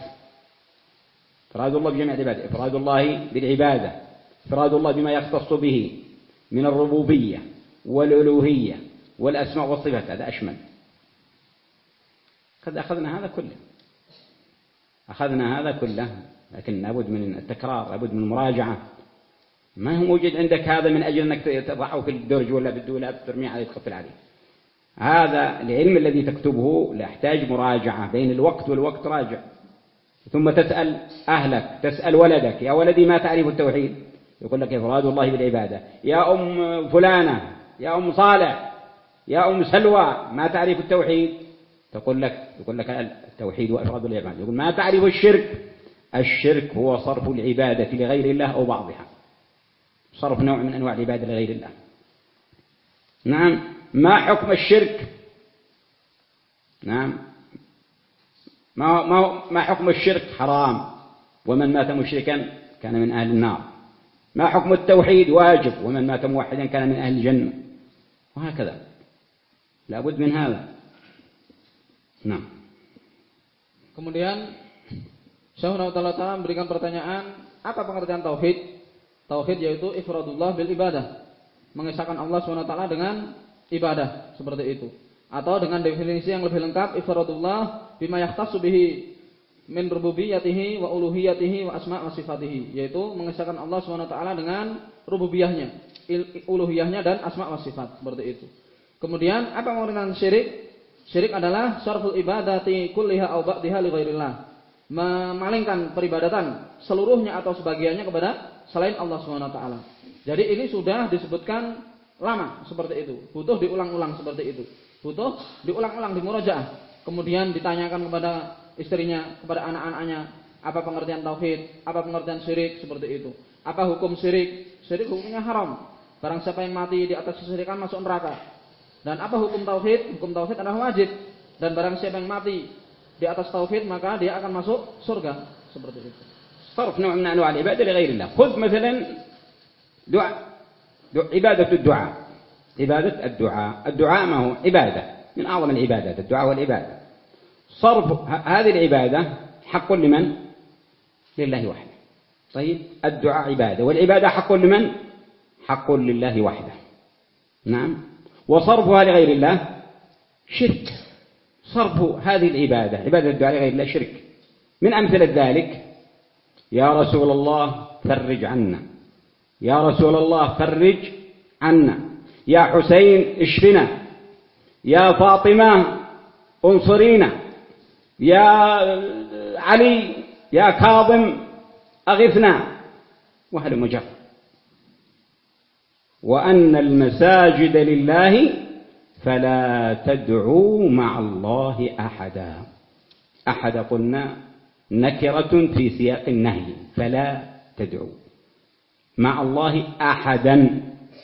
إفراد الله بجميع العبادات. إفراد الله بالعبادة. إفراد الله بما يختص به من الربوبية والألوهية والأسماء والصفات. هذا أشمل. قد أخذنا هذا كله. أخذنا هذا كله لكن لابد من التكرار لابد من المراجعة ما هو موجود عندك هذا من أجل أنك تضعه في الدرج ولا بالدولاب ترميه عليه تقفل عليه. هذا العلم الذي تكتبه يحتاج مراجعة. بين الوقت والوقت راجع. ثم تسأل أهلك تسأل ولدك. يا ولدي ما تعرف التوحيد؟ يقول لك إفراد الله بالعبادة. يا أم فلانة يا أم صالح يا أم سلوى ما تعرف التوحيد؟ تقول لك يقول لك التوحيد وإفراد العبادة يقول ما تعرف الشرك؟ الشرك هو صرف العبادة لغير الله أو بعضها. صرف نوع من أنواع العبادة لغير الله. نعم ما حكم الشرك؟ نعم ما ما ما حكم الشرك؟ حرام. ومن مات مشركا كان من أهل النار. ما حكم التوحيد؟ واجب. ومن مات موحدا كان من أهل الجنة. وهكذا. لابد من هذا. Nah. Kemudian Syekh Nawawi Ta'ala memberikan pertanyaan, apa pengertian tauhid? Tauhid yaitu ifradullah bil ibadah. Mengesahkan Allah SWT dengan ibadah, seperti itu. Atau dengan definisi yang lebih lengkap, ifradullah bima yahtassu bihi min rububiyatihi wa uluhiyatihi wa asma' wa sifatihi, yaitu mengesahkan Allah SWT dengan rububiyahnya, uluhiyahnya dan asma' wa sifat, seperti itu. Kemudian apa pengertian syirik? Syirik adalah syarful ibadati kulliha au ba'diha li ghairillah. Memalingkan peribadatan seluruhnya atau sebagiannya kepada selain Allah Subhanahu wa taala. Jadi ini sudah disebutkan lama seperti itu. Butuh diulang-ulang seperti itu. Butuh diulang-ulang di murojaah. Kemudian ditanyakan kepada istrinya, kepada anak-anaknya, apa pengertian tauhid, apa pengertian syirik seperti itu. Apa hukum syirik? Syirik hukumnya haram. Barang siapa yang mati di atas kesyirikan masuk neraka. Dan apa hukum tauhid? Hukum tauhid adalah wajib. Dan barang siapa yang mati di atas tauhid maka dia akan masuk surga. Seperti itu. صرف نوع من أنواع العبادة لغير الله خذ مثلا دعاء عبادة الدعاء عبادة الدعاء الدعاء ما هو عبادة من أعظم العبادات الدعاء والعبادة صرف هذه العبادة حق لمن لله وحده طيب الدعاء عبادة والعبادة حق لمن حق لله وحده نعم وصرفها لغير الله. شرك. صرف هذه العبادة عبادة الدعاء لغير الله شرك. من أمثلة ذلك يا رسول الله فرج عنا. يا رسول الله فرج عنا. يا حسين اشفنا. يا فاطمة انصرينا. يا علي يا كاظم أغثنا. وهذا مجرد وأن المساجد لله فلا تدعوا مع الله أحدا. أحد قلنا نكرة في سياق النهي فلا تدعوا مع الله أحدا.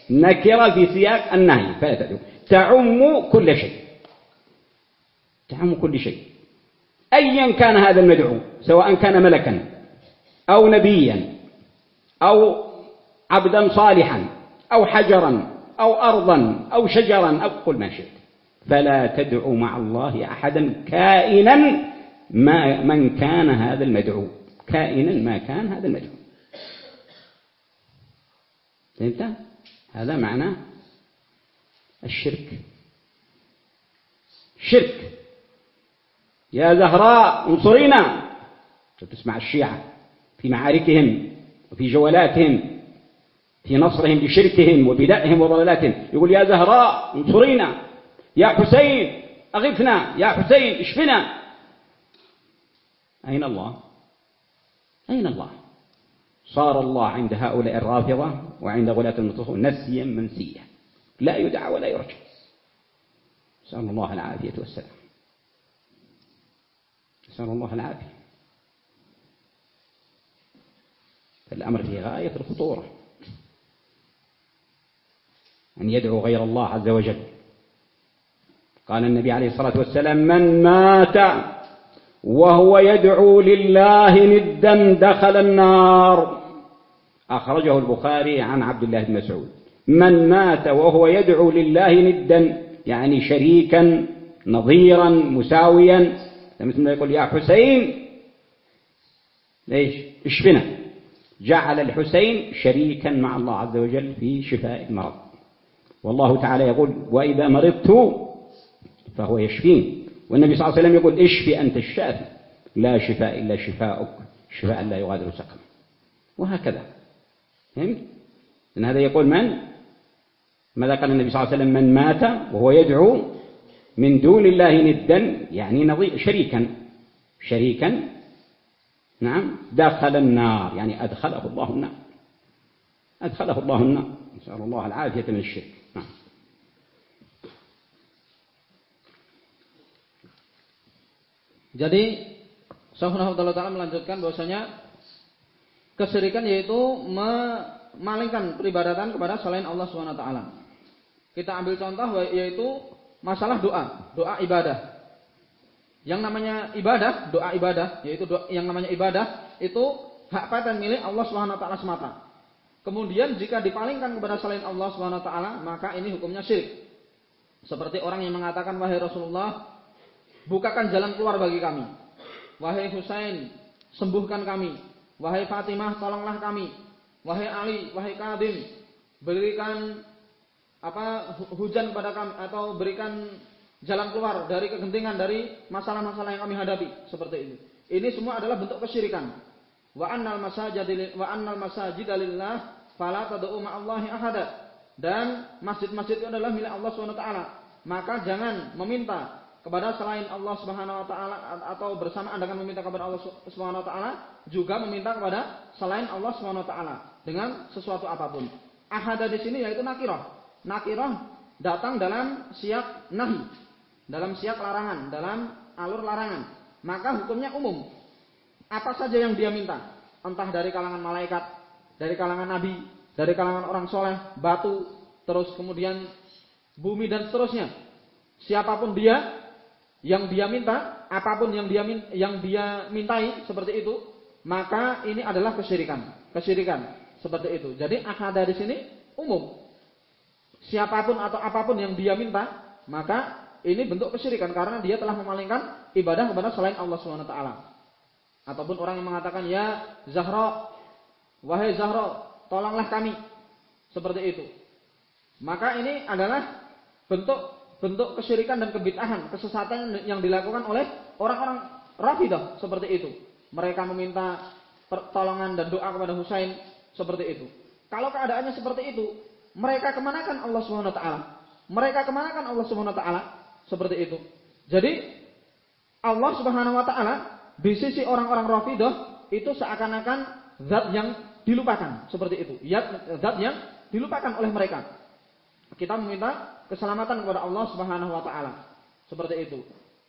نكرة في سياق النهي فلا تدعوا تعم كل شيء. تعم كل شيء. أيا كان هذا المدعو سواء كان ملكا أو نبيا أو عبدا صالحا. أو حجرا أو أرضا أو شجرا أو قل ما شئت. فلا تدعو مع الله أحدا كائنا ما من كان هذا المدعو. كائنا ما كان هذا المدعو. فهمت؟ هذا معنى الشرك. شرك. يا زهراء انصرينا. تسمع الشيعة في معاركهم وفي جولاتهم في نصرهم لشركهم وبدائهم وضلالاتهم. يقول يا زهراء انصرينا. يا حسين أغثنا. يا حسين اشفنا. أين الله؟ أين الله؟ صار الله عند هؤلاء الرافضة وعند غلاة المتصوف نسيا منسيا. لا يدعى ولا يرجى. نسأل الله العافية والسلام. نسأل الله العافية. فالأمر في غاية الخطورة. أن يدعو غير الله عز وجل. قال النبي عليه الصلاة والسلام من مات وهو يدعو لله ندا دخل النار. أخرجه البخاري عن عبد الله بن مسعود. من مات وهو يدعو لله ندا يعني شريكا نظيرا مساويا. مثل ما يقول يا حسين. ليش؟ اشفنا جعل الحسين شريكا مع الله عز وجل في شفاء المرض. والله تعالى يقول وإذا مرضت فهو يشفين. والنبي صلى الله عليه وسلم يقول اشفي أنت الشافي. لا شفاء إلا شفاءك شفاء لا يغادر سقما. وهكذا. فهمت؟ إن هذا يقول من؟ ماذا قال النبي صلى الله عليه وسلم؟ من مات وهو يدعو من دون الله ندا يعني شريكا. شريكا. نعم. دخل النار يعني أدخله الله النار. أدخله الله النار. نسأل الله العافية من الشرك. Jadi Subhanahu taala melanjutkan bahwasanya kesyirikan yaitu memalingkan peribadatan kepada selain Allah Swt. Kita ambil contoh yaitu masalah doa, doa ibadah. Yang namanya ibadah, doa ibadah yaitu doa, yang namanya ibadah itu hak paten milik Allah Swt. semata. Kemudian jika dipalingkan kepada selain Allah Swt. maka ini hukumnya syirik. Seperti orang yang mengatakan wahai Rasulullah, bukakan jalan keluar bagi kami. Wahai Husain, sembuhkan kami. Wahai Fatimah, tolonglah kami. Wahai Ali, wahai Kadim, berikan apa hujan pada kami atau berikan jalan keluar dari kegentingan dari masalah-masalah yang kami hadapi seperti ini. Ini semua adalah bentuk kesyirikan. Wa annal masajid wa annal masajid lillah fala tad'u ma'allahi ahada. Dan masjid-masjid itu adalah milik Allah taala. Maka jangan meminta kepada selain Allah Subhanahu wa taala atau bersamaan dengan meminta kepada Allah Subhanahu wa taala juga meminta kepada selain Allah Subhanahu wa taala dengan sesuatu apa pun. Ahada di sini yaitu nakirah. Nakirah datang dalam siap nahi, dalam siap larangan, dalam alur larangan. Maka hukumnya umum. Apa saja yang dia minta, entah dari kalangan malaikat, dari kalangan nabi, dari kalangan orang soleh, batu, terus kemudian bumi dan seterusnya. Siapa pun dia, yang dia minta, apa pun yang dia yang dia mintai seperti itu, maka ini adalah kesyirikan. Kesyirikan seperti itu. Jadi akad dari sini umum. Siapa pun atau apa pun yang dia minta, maka ini bentuk kesyirikan karena dia telah memalingkan ibadah kepada selain Allah Subhanahu taala. Ataupun orang yang mengatakan ya Zahra, wahai Zahra, tolonglah kami. Seperti itu. Maka ini adalah bentuk bentuk kesyirikan dan kebid'ahan, kesesatan yang dilakukan oleh orang-orang Rafidah seperti itu. Mereka meminta pertolongan dan doa kepada Husain seperti itu. Kalau keadaannya seperti itu, mereka kemanakan Allah Subhanahu wa taala? Mereka kemanakan Allah Subhanahu wa taala? Seperti itu. Jadi Allah Subhanahu wa taala di sisi orang-orang Rafidah itu seakan-akan zat yang dilupakan seperti itu. Zat yang dilupakan oleh mereka. Kita meminta keselamatan kepada Allah Subhanahu wa taala. Seperti itu.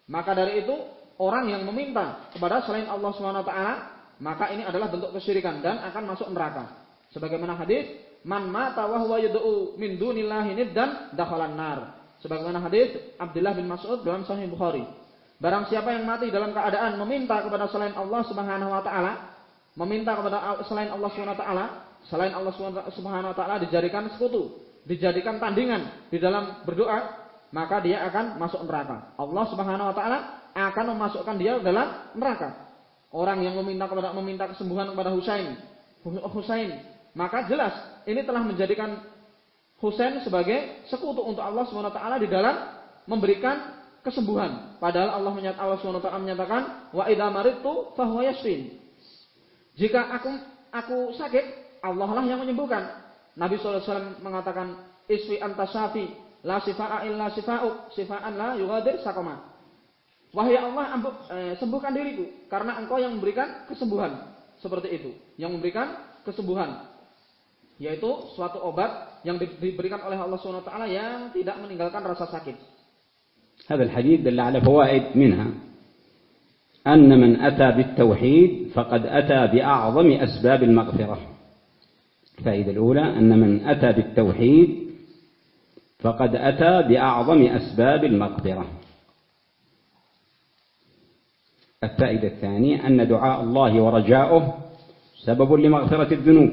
Maka dari itu orang yang meminta kepada selain Allah Subhanahu wa taala, maka ini adalah bentuk kesyirikan dan akan masuk neraka. Sebagaimana hadis, "Man mata wa huwa yad'u min dunillahi niddan dakhalan nar." Sebagaimana hadis Abdullah bin Mas'ud dalam Sahih Bukhari. Barang siapa yang mati dalam keadaan meminta kepada selain Allah Subhanahu wa taala, meminta kepada selain Allah Subhanahu wa taala, selain Allah Subhanahu wa taala dijadikan sekutu, dijadikan tandingan di dalam berdoa, maka dia akan masuk neraka. Allah Subhanahu wa taala akan memasukkan dia dalam neraka. Orang yang meminta kepada meminta kesembuhan kepada Husain, Husain, maka jelas ini telah menjadikan Husain sebagai sekutu untuk Allah Subhanahu wa taala di dalam memberikan kesembuhan. Padahal Allah menyatakan Allah SWT menyatakan wa idza maridtu fahuwa yashfin. Jika aku aku sakit, Allah lah yang menyembuhkan. Nabi SAW mengatakan isfi anta syafi la sifa'a illa sifa'uk sifa'an la yugadir sakoma. Wahai Allah ambu, eh, sembuhkan diriku karena engkau yang memberikan kesembuhan. Seperti itu, yang memberikan kesembuhan. Yaitu suatu obat yang diberikan oleh Allah SWT yang tidak meninggalkan rasa sakit. هذا الحديث دل على فوائد منها أن من أتى بالتوحيد فقد أتى بأعظم أسباب المغفرة الفائدة الأولى أن من أتى بالتوحيد فقد أتى بأعظم أسباب المغفرة. الفائدة الثانية أن دعاء الله ورجاؤه سبب لمغفرة الذنوب.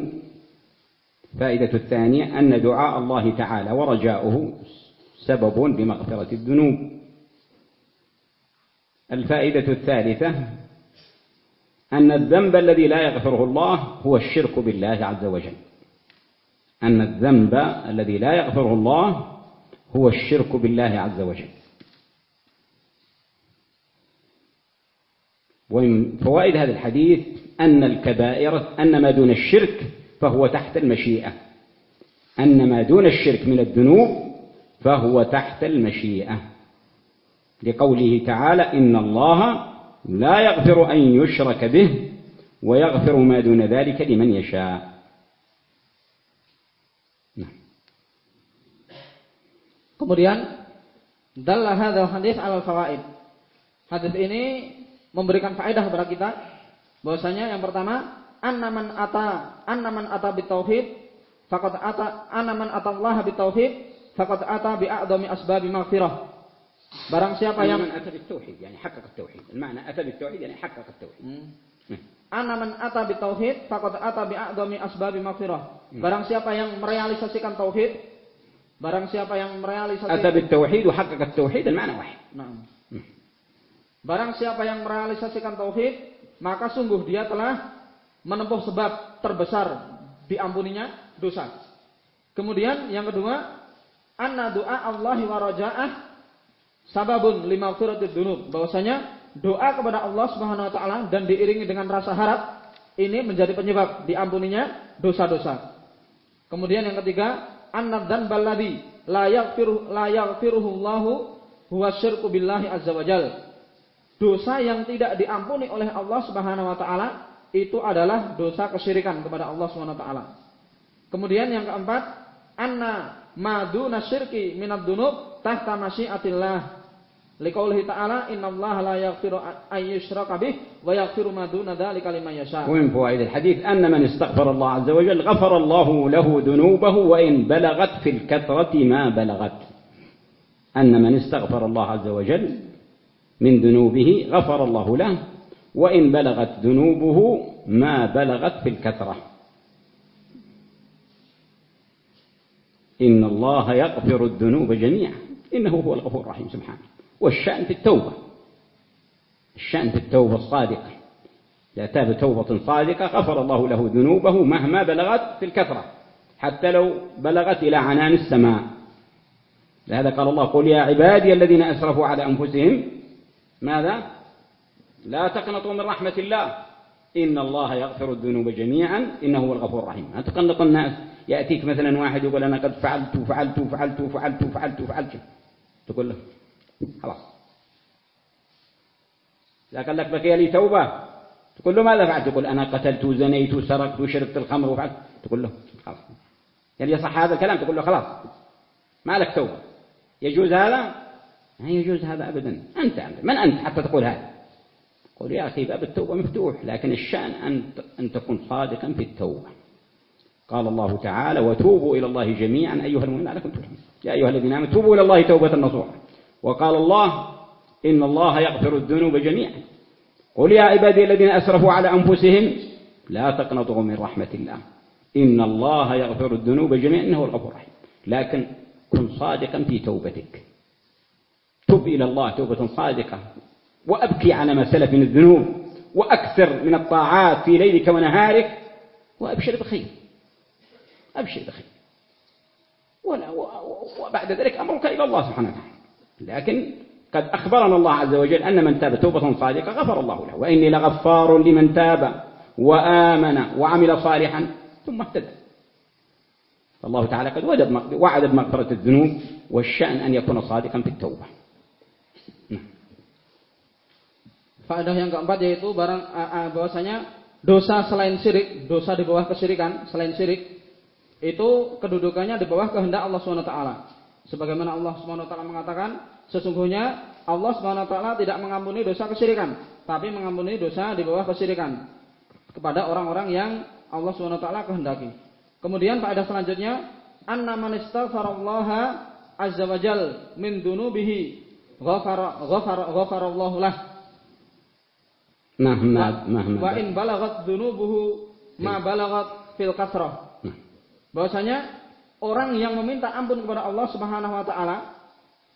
الفائدة الثانية أن دعاء الله تعالى ورجاؤه سبب لمغفرة الذنوب. الفائدة الثالثة أن الذنب الذي لا يغفره الله هو الشرك بالله عز وجل. أن الذنب الذي لا يغفره الله هو الشرك بالله عز وجل. ومن فوائد هذا الحديث أن الكبائر أن ما دون الشرك فهو تحت المشيئة. أن ما دون الشرك من الذنوب فهو تحت المشيئة. لقوله تعالى إن الله لا يغفر أن يشرك به ويغفر ما دون ذلك لمن يشاء. Kemudian dallah hadzal hadis al fawaid. Hadis ini memberikan faedah kepada kita bahwasanya yang pertama annaman ata annaman ata bitauhid faqad ata annaman ata Allah bitauhid faqad ata bi a'dami asbabi maghfirah Barang siapa yang ata bitauhid yani haqqaq at-tauhid. Al-ma'na ata bitauhid yani haqqaq at-tauhid. Ana man ata bitauhid faqad ata bi a'dami asbabi maghfirah. Barang siapa yang merealisasikan tauhid, barang siapa yang merealisasikan ata bitauhid wa haqqaq at-tauhid al-ma'na wahid. Naam. Barang siapa yang merealisasikan tauhid, maka sungguh dia telah menempuh sebab terbesar diampuninya dosa. Kemudian yang kedua, anna doa Allah wa raja'ah sababun lima dunub bahwasanya doa kepada Allah Subhanahu wa taala dan diiringi dengan rasa harap ini menjadi penyebab diampuninya dosa-dosa. Kemudian yang ketiga, annad dan baladi la yaghfiru la yaghfiruhu Allahu huwa syirku billahi azza wajal. Dosa yang tidak diampuni oleh Allah Subhanahu wa taala itu adalah dosa kesyirikan kepada Allah Subhanahu wa taala. Kemudian yang keempat, anna maduna syirki minad dunub tahta masyiatillah. Liqaulihi ta'ala innallaha la yaghfiru an yushraka bih wa yaghfiru ma duna dzalika liman yasha. ومن فوائد الحديث أن من استغفر الله عز وجل غفر الله له ذنوبه وإن بلغت في الكثرة ما بلغت أن من استغفر الله عز وجل من ذنوبه غفر الله له وإن بلغت ذنوبه ما بلغت في الكثرة إن الله يغفر الذنوب جميعا إنه هو الغفور الرحيم سبحانه والشأن في التوبة. الشأن في التوبة الصادقة. إذا تاب توبة صادقة غفر الله له ذنوبه مهما بلغت في الكثرة حتى لو بلغت إلى عنان السماء. لهذا قال الله قل يا عبادي الذين أسرفوا على أنفسهم ماذا؟ لا تقنطوا من رحمة الله إن الله يغفر الذنوب جميعا إنه هو الغفور الرحيم. لا تقنط الناس. يأتيك مثلا واحد يقول أنا قد فعلت وفعلت وفعلت وفعلت وفعلت وفعلت تقول له خلاص. إذا قال لك بقي لي توبة تقول له ماذا فعلت؟ تقول أنا قتلت وزنيت وسرقت وشربت الخمر وفعلت. تقول له خلاص. يعني يصح هذا الكلام؟ تقول له خلاص. ما لك توبة. يجوز هذا؟ ما يجوز هذا أبدا. أنت, أنت. من أنت حتى تقول هذا؟ قل يا أخي باب التوبة مفتوح لكن الشأن أن أن تكون صادقا في التوبة. قال الله تعالى وتوبوا إلى الله جميعا أيها المؤمنون لعلكم تفلحون. يا أيها الذين آمنوا توبوا إلى الله توبة نصوحا وقال الله إن الله يغفر الذنوب جميعا. قل يا عبادي الذين أسرفوا على أنفسهم لا تقنطوا من رحمة الله. إن الله يغفر الذنوب جميعا إنه الغفور الرحيم. لكن كن صادقا في توبتك. تب إلى الله توبة صادقة. وأبكي على ما سلف من الذنوب. وأكثر من الطاعات في ليلك ونهارك. وأبشر بخير. أبشر بخير. ولا وبعد ذلك أمرك إلى الله سبحانه وتعالى. لكن قد أخبرنا الله عز وجل أن من تاب توبة صادقة غفر الله له وإني لغفار لمن تاب وآمن وعمل صالحا ثم اهتدى الله تعالى قد وعد بمغفرة الذنوب والشأن أن يكون صادقا في التوبة Faedah yang keempat yaitu barang bahwasanya dosa selain syirik, dosa di bawah kesyirikan selain syirik itu kedudukannya di bawah kehendak Allah Subhanahu wa taala. Sebagaimana Allah Subhanahu wa taala mengatakan, sesungguhnya Allah Subhanahu wa taala tidak mengampuni dosa kesyirikan, tapi mengampuni dosa di bawah kesyirikan kepada orang-orang yang Allah Subhanahu wa taala kehendaki. Kemudian faedah selanjutnya, anna man istaghfarallaha azza wajal min dunubihi ghafara ghafara ghafarallahu lah Mahmad, Mahmad. Wa in balagat dunubuhu ma iya. balagat fil kasrah. Nah. Bahwasanya orang yang meminta ampun kepada Allah Subhanahu wa taala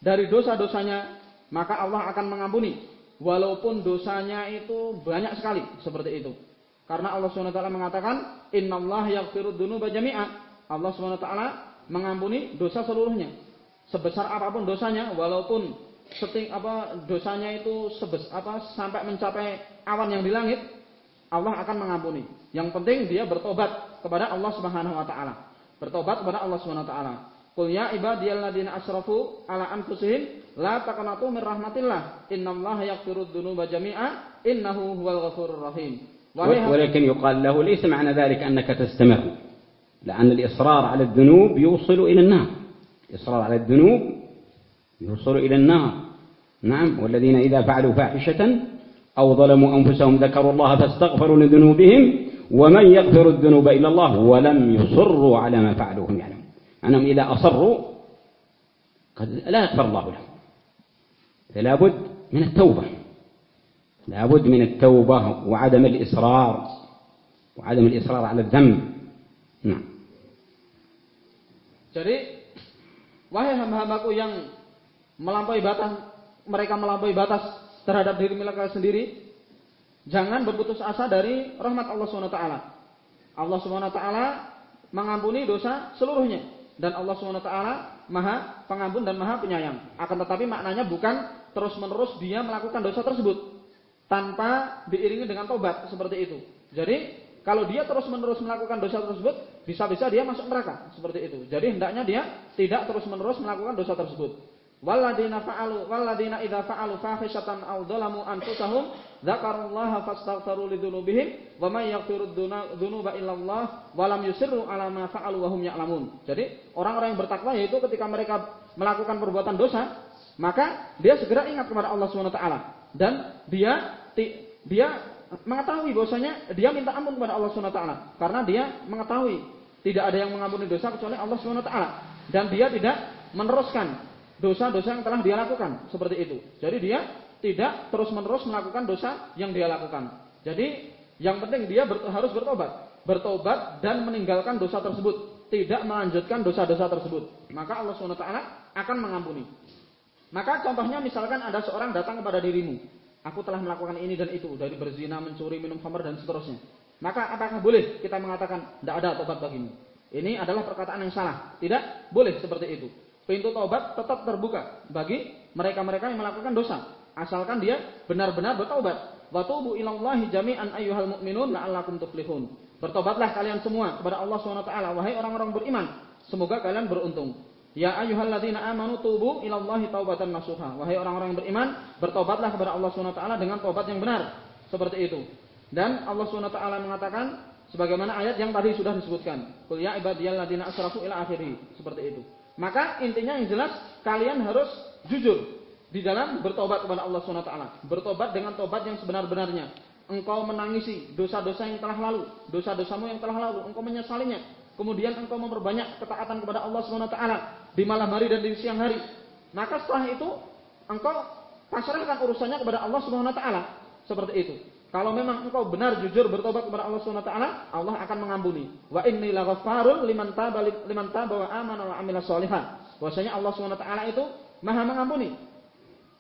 dari dosa-dosanya, maka Allah akan mengampuni walaupun dosanya itu banyak sekali seperti itu. Karena Allah Subhanahu wa taala mengatakan, "Innallaha yaghfiru dzunuba jami'a." Allah Subhanahu wa taala mengampuni dosa seluruhnya. Sebesar apa pun dosanya, walaupun seting apa dosanya itu sebes apa sampai mencapai awan yang di langit, Allah akan mengampuni. Yang penting dia bertobat kepada Allah Subhanahu wa taala. Bertobat kepada Allah Subhanahu wa taala. Qul ya ibadiyalladzina asrafu ala anfusihim la taqnatu min rahmatillah. Innallaha yaghfiru dzunuba jami'a innahu huwal ghafurur rahim. ولكن يقال له ليس معنى ذلك أنك تستمر لأن الإصرار على الذنوب يوصل إلى النار الإصرار على الذنوب يوصل إلى النار نعم والذين إذا فعلوا فاحشة أو ظلموا أنفسهم ذكروا الله فاستغفروا لذنوبهم ومن يغفر الذنوب إلا الله ولم يصروا على ما فعلوا هم يعلمون أنهم إذا أصروا قد لا يغفر الله لهم. فلا بد من التوبة. لا بد من التوبة وعدم الإصرار. وعدم الإصرار على الذنب. نعم. Jadi wahai hamba-hambaku yang melampaui batas mereka melampaui batas terhadap diri mereka sendiri, jangan berputus asa dari rahmat Allah SWT. Allah SWT mengampuni dosa seluruhnya dan Allah SWT Maha Pengampun dan Maha Penyayang. Akan tetapi maknanya bukan terus-menerus dia melakukan dosa tersebut tanpa diiringi dengan tobat seperti itu. Jadi kalau dia terus-menerus melakukan dosa tersebut, bisa-bisa dia masuk neraka seperti itu. Jadi hendaknya dia tidak terus-menerus melakukan dosa tersebut. Walladina fa'alu walladina idza fa'alu fahishatan aw dzalamu anfusahum dzakarullaha fastaghfiru lidzunubihim wa may yaghfiru dzunuba illallah wa lam yusirru ala ma fa'alu wa hum ya'lamun. Jadi orang-orang yang bertakwa yaitu ketika mereka melakukan perbuatan dosa, maka dia segera ingat kepada Allah Subhanahu wa taala dan dia dia mengetahui bahwasanya dia minta ampun kepada Allah Subhanahu wa taala karena dia mengetahui tidak ada yang mengampuni dosa kecuali Allah Subhanahu wa taala dan dia tidak meneruskan dosa-dosa yang telah dia lakukan seperti itu. Jadi dia tidak terus-menerus melakukan dosa yang dia lakukan. Jadi yang penting dia ber, harus bertobat, bertobat dan meninggalkan dosa tersebut, tidak melanjutkan dosa-dosa tersebut. Maka Allah SWT akan mengampuni. Maka contohnya misalkan ada seorang datang kepada dirimu, aku telah melakukan ini dan itu, dari berzina, mencuri, minum khamar dan seterusnya. Maka apakah boleh kita mengatakan tidak ada tobat bagimu? Ini adalah perkataan yang salah. Tidak boleh seperti itu pintu taubat tetap terbuka bagi mereka-mereka yang melakukan dosa asalkan dia benar-benar bertobat wa tubu ilallahi jami'an ayyuhal mu'minun la'allakum tuflihun bertobatlah kalian semua kepada Allah SWT wahai orang-orang beriman semoga kalian beruntung Ya ayyuhalladzina amanu tubu ilallahi taubatan nasuha. Wahai orang-orang beriman, bertobatlah kepada Allah SWT dengan tobat yang benar. Seperti itu. Dan Allah SWT mengatakan sebagaimana ayat yang tadi sudah disebutkan. Qul ya ibadiyalladzina asrafu ila akhiri. Seperti itu. Maka intinya yang jelas kalian harus jujur di dalam bertobat kepada Allah SWT. Bertobat dengan tobat yang sebenar-benarnya. Engkau menangisi dosa-dosa yang telah lalu, dosa-dosamu yang telah lalu, engkau menyesalinya. Kemudian engkau memperbanyak ketaatan kepada Allah SWT di malam hari dan di siang hari. Maka setelah itu engkau pasrahkan urusannya kepada Allah Subhanahu wa taala. Seperti itu. Kalau memang engkau benar jujur bertobat kepada Allah Subhanahu wa taala, Allah akan mengampuni. Wa inni laghaffarun liman taba liman taba wa amana wa amila. Bahwasanya Allah Subhanahu wa taala itu Maha mengampuni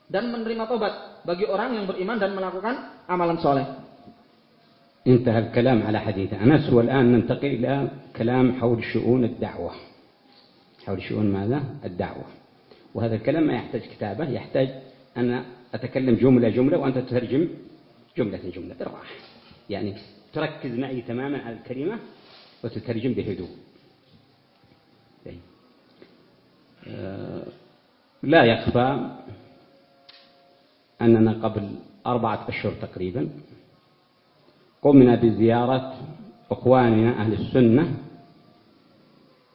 dan menerima tobat bagi orang yang beriman dan melakukan amalan soleh. انتهى الكلام على حديث أنس والآن ننتقل إلى كلام حول شؤون الدعوة حول شؤون ماذا؟ الدعوة وهذا الكلام ما يحتاج كتابة يحتاج أن أتكلم جملة جملة وأنت تترجم جملة جملة بالراحة يعني تركز معي تماما على الكلمة وتترجم بهدوء طيب. آه، لا يخفى أننا قبل أربعة أشهر تقريبا قمنا بزيارة أخواننا أهل السنة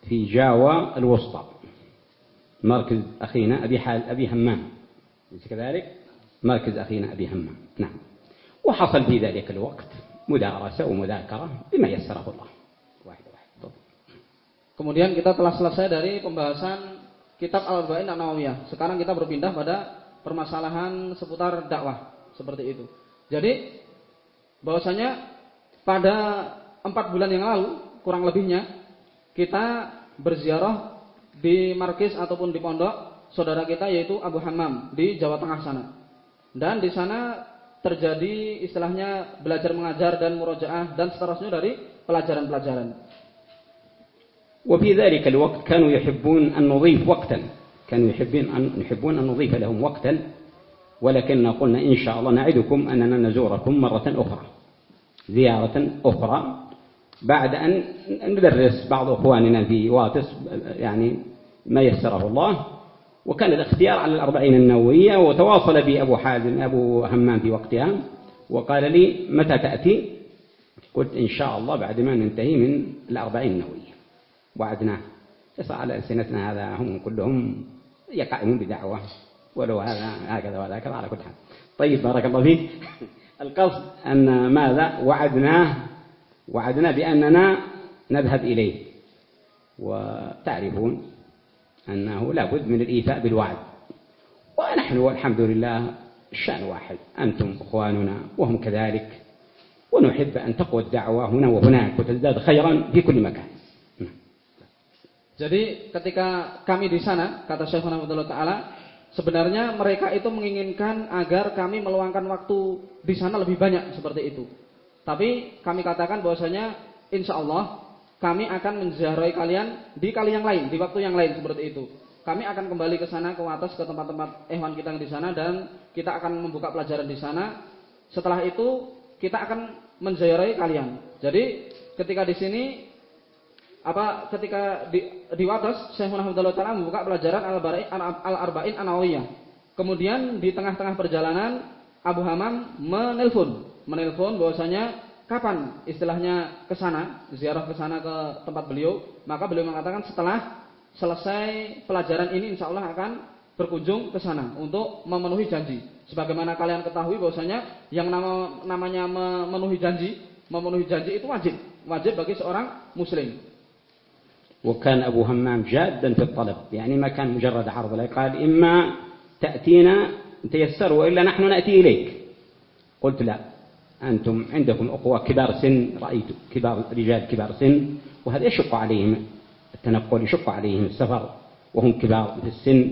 في جاوة الوسطى مركز أخينا أبي حال أبي همام. أليس كذلك؟ مركز أخينا أبي همام. نعم. وحصل في ذلك الوقت مدارسة ومذاكرة بما يسره الله. واحد واحد. Kemudian kita telah selesai dari pembahasan kitab Al-Arba'in An-Nawawiyah. Sekarang kita berpindah pada permasalahan seputar dakwah seperti itu. Jadi bahwasanya pada empat bulan yang lalu kurang lebihnya kita berziarah di markis ataupun di pondok saudara kita yaitu Abu Hammam di Jawa Tengah sana. Dan di sana terjadi istilahnya belajar mengajar dan murojaah dan seterusnya dari pelajaran-pelajaran. وفي ذلك الوقت كانوا يحبون أن نضيف وقتا كانوا يحبون أن, يحبون أن نضيف لهم وقتا ولكننا قلنا إن شاء الله نعدكم أننا نزوركم مرة أخرى زيارة أخرى بعد أن ندرس بعض أخواننا في واتس يعني ما يسره الله وكان الاختيار على الأربعين النووية وتواصل بي أبو حازم أبو همام في وقتها وقال لي متى تأتي؟ قلت إن شاء الله بعد ما ننتهي من الأربعين النووية. وعدناه. على ألسنتنا هذا هم كلهم يقائمون بدعوة ولو هذا هكذا وهكذا على كل حال. طيب بارك الله فيك. القصد أن ماذا؟ وعدناه وعدنا بأننا نذهب إليه. وتعرفون أنه لابد من الإيفاء بالوعد. ونحن والحمد لله الشأن واحد. أنتم إخواننا وهم كذلك. ونحب أن تقوى الدعوة هنا وهناك وتزداد خيرا في كل مكان. Jadi ketika kami di sana, kata Syekh Muhammad Taala, sebenarnya mereka itu menginginkan agar kami meluangkan waktu di sana lebih banyak seperti itu. Tapi kami katakan bahwasanya insya Allah kami akan menziarahi kalian di kali yang lain, di waktu yang lain seperti itu. Kami akan kembali ke sana ke atas ke tempat-tempat ehwan kita yang di sana dan kita akan membuka pelajaran di sana. Setelah itu kita akan menziarahi kalian. Jadi ketika di sini apa ketika di di Watas Syekh Muhammad Taala membuka pelajaran Al-Arba'in Al-Arba'in An-Nawawiyah. Kemudian di tengah-tengah perjalanan Abu Hamam menelpon, menelpon bahwasanya kapan istilahnya ke sana, ziarah ke sana ke tempat beliau, maka beliau mengatakan setelah selesai pelajaran ini insya Allah akan berkunjung ke sana untuk memenuhi janji. Sebagaimana kalian ketahui bahwasanya yang nama, namanya memenuhi janji, memenuhi janji itu wajib, wajib bagi seorang muslim. وكان أبو همام جادا في الطلب يعني ما كان مجرد عرض له قال إما تأتينا تيسر وإلا نحن نأتي إليك. قلت لا أنتم عندكم أخوة كبار سن رأيت كبار رجال كبار سن وهذا يشق عليهم التنقل يشق عليهم السفر وهم كبار في السن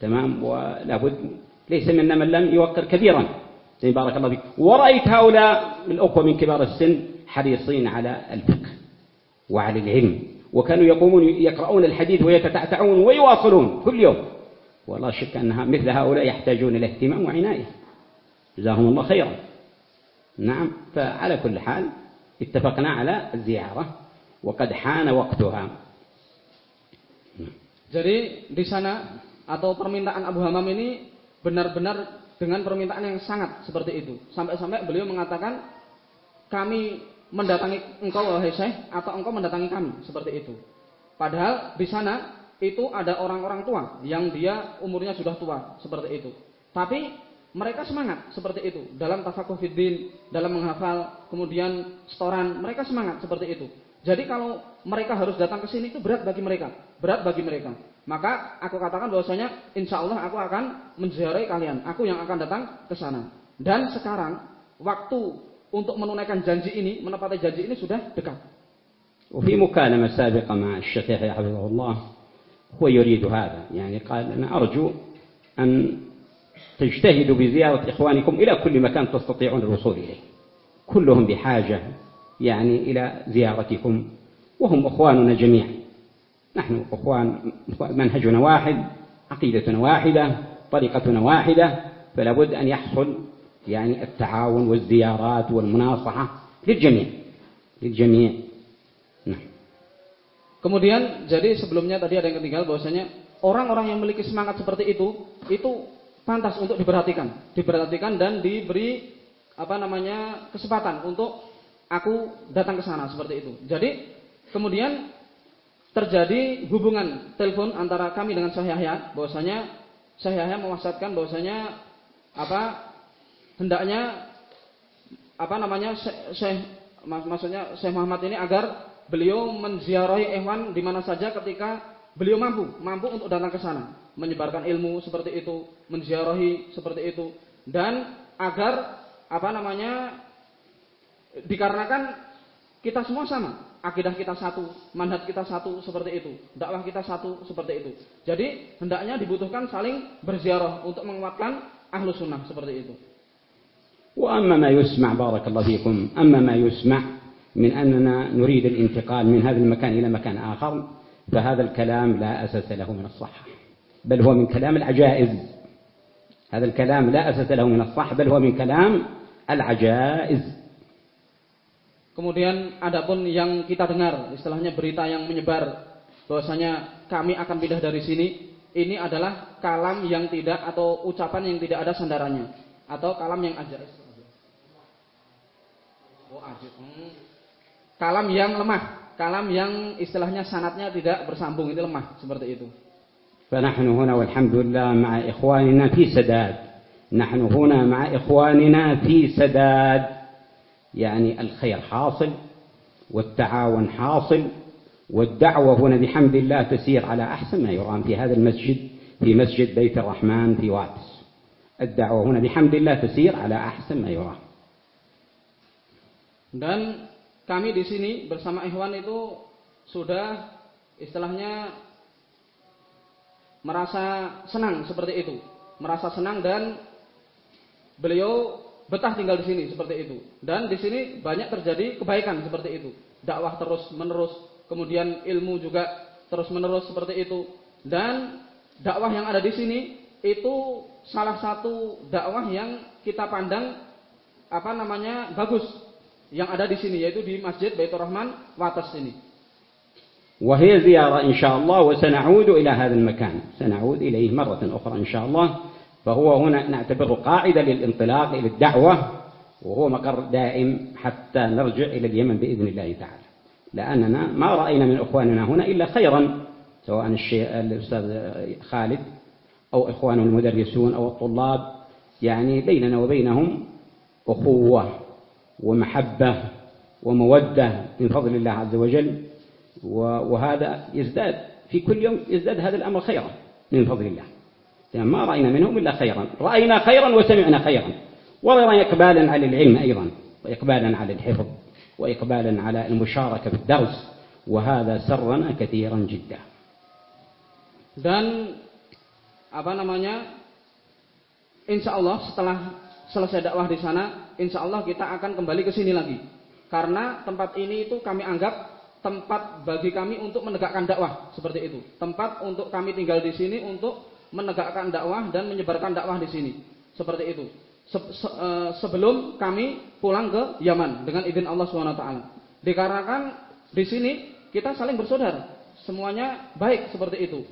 تمام؟ ولا بد ليس منا من لم يوقر كثيرا بارك الله فيك. ورأيت هؤلاء الأخوة من كبار السن حريصين على الفقه وعلى العلم. وكانوا يقومون يقرؤون الحديث ويتتعتعون ويواصلون كل يوم. والله شك أنها مثل هؤلاء يحتاجون إلى اهتمام وعناية. جزاهم الله خيرا. نعم فعلى كل حال اتفقنا على الزيارة وقد حان وقتها. Jadi di sana atau permintaan Abu Hamam ini benar-benar dengan permintaan yang sangat seperti itu. Sampai-sampai beliau mengatakan kami mendatangi engkau wahai Syekh atau engkau mendatangi kami seperti itu. Padahal di sana itu ada orang-orang tua yang dia umurnya sudah tua seperti itu. Tapi mereka semangat seperti itu dalam tafakuh fiddin, dalam menghafal, kemudian setoran, mereka semangat seperti itu. Jadi kalau mereka harus datang ke sini itu berat bagi mereka, berat bagi mereka. Maka aku katakan bahwasanya insya Allah aku akan menziarahi kalian. Aku yang akan datang ke sana. Dan sekarang waktu untuk menunaikan janji ini, menepati janji ini sudah dekat. وفي مكالمة سابقة مع الشيخ يحيى حفظه الله هو يريد هذا. يعني قال أنا أرجو أن تجتهدوا بزيارة إخوانكم إلى كل مكان تستطيعون الوصول إليه. كلهم بحاجة يعني إلى زيارتكم وهم أخواننا جميعا. نحن أخوان منهجنا واحد عقيدتنا واحدة طريقتنا واحدة فلا بد أن يحصل يعني التعاون والزيارات والمناصحة للجميع للجميع نعم Kemudian jadi sebelumnya tadi ada yang ketinggal bahwasanya orang-orang yang memiliki semangat seperti itu itu pantas untuk diperhatikan, diperhatikan dan diberi apa namanya kesempatan untuk aku datang ke sana seperti itu. Jadi kemudian terjadi hubungan telepon antara kami dengan Syekh Yahya bahwasanya Syekh Yahya mewasiatkan bahwasanya apa hendaknya apa namanya Syekh maksudnya Syekh Muhammad ini agar beliau menziarahi Ikhwan di mana saja ketika beliau mampu, mampu untuk datang ke sana, menyebarkan ilmu seperti itu, menziarahi seperti itu dan agar apa namanya dikarenakan kita semua sama, akidah kita satu, manhaj kita satu seperti itu, dakwah kita satu seperti itu. Jadi hendaknya dibutuhkan saling berziarah untuk menguatkan ahlu sunnah seperti itu. وأما ما يسمع بارك الله فيكم أما ما يسمع من أننا نريد الانتقال من هذا المكان إلى مكان آخر فهذا الكلام لا أساس له من الصحة بل هو من كلام العجائز هذا الكلام لا أساس له من الصح بل هو من كلام العجائز Kemudian adapun yang kita dengar, istilahnya berita yang menyebar bahwasanya kami akan pindah dari sini, ini adalah kalam yang tidak atau ucapan yang tidak ada sandarannya atau kalam yang ajaib. Oh, hmm. Kalam yang lemah, kalam yang istilahnya sanatnya tidak bersambung itu lemah seperti itu. فنحن هنا والحمد لله مع إخواننا في سداد نحن هنا مع إخواننا في سداد يعني الخير حاصل والتعاون حاصل والدعوة هنا بحمد الله تسير على أحسن ما يرام في هذا المسجد في مسجد بيت الرحمن في واتس الدعوة هنا بحمد الله تسير على أحسن ما يرام Dan kami di sini bersama Ikhwan itu sudah istilahnya merasa senang seperti itu, merasa senang dan beliau betah tinggal di sini seperti itu. Dan di sini banyak terjadi kebaikan seperti itu. Dakwah terus menerus, kemudian ilmu juga terus menerus seperti itu. Dan dakwah yang ada di sini itu salah satu dakwah yang kita pandang apa namanya bagus yang ada di sini yaitu di Masjid Baitur Rahman Watas ini. وهي زيارة إن شاء الله وسنعود إلى هذا المكان. سنعود إليه مرة أخرى إن شاء الله. فهو هنا نعتبره قاعدة للانطلاق إلى الدعوة وهو مقر دائم حتى نرجع إلى اليمن بإذن الله تعالى. لأننا ما رأينا من إخواننا هنا إلا خيرا سواء الشيء الأستاذ خالد أو إخوانه المدرسون أو الطلاب. يعني بيننا وبينهم أخوة. ومحبة ومودة من فضل الله عز وجل وهذا يزداد في كل يوم يزداد هذا الأمر خيرا من فضل الله. يعني ما رأينا منهم إلا خيرا. رأينا خيرا وسمعنا خيرا. ورأينا إقبالا على العلم أيضا وإقبالا على الحفظ وإقبالا على المشاركة في الدرس وهذا سرنا كثيرا جدا. Dan apa namanya insya Allah setelah selesai dakwah di sana insya Allah kita akan kembali ke sini lagi karena tempat ini itu kami anggap tempat bagi kami untuk menegakkan dakwah seperti itu. Tempat untuk kami tinggal di sini untuk menegakkan dakwah dan menyebarkan dakwah di sini. Seperti itu. Se se e, sebelum kami pulang ke Yaman dengan izin Allah SWT. Dikarenakan di sini kita saling bersaudara. Semuanya baik seperti itu.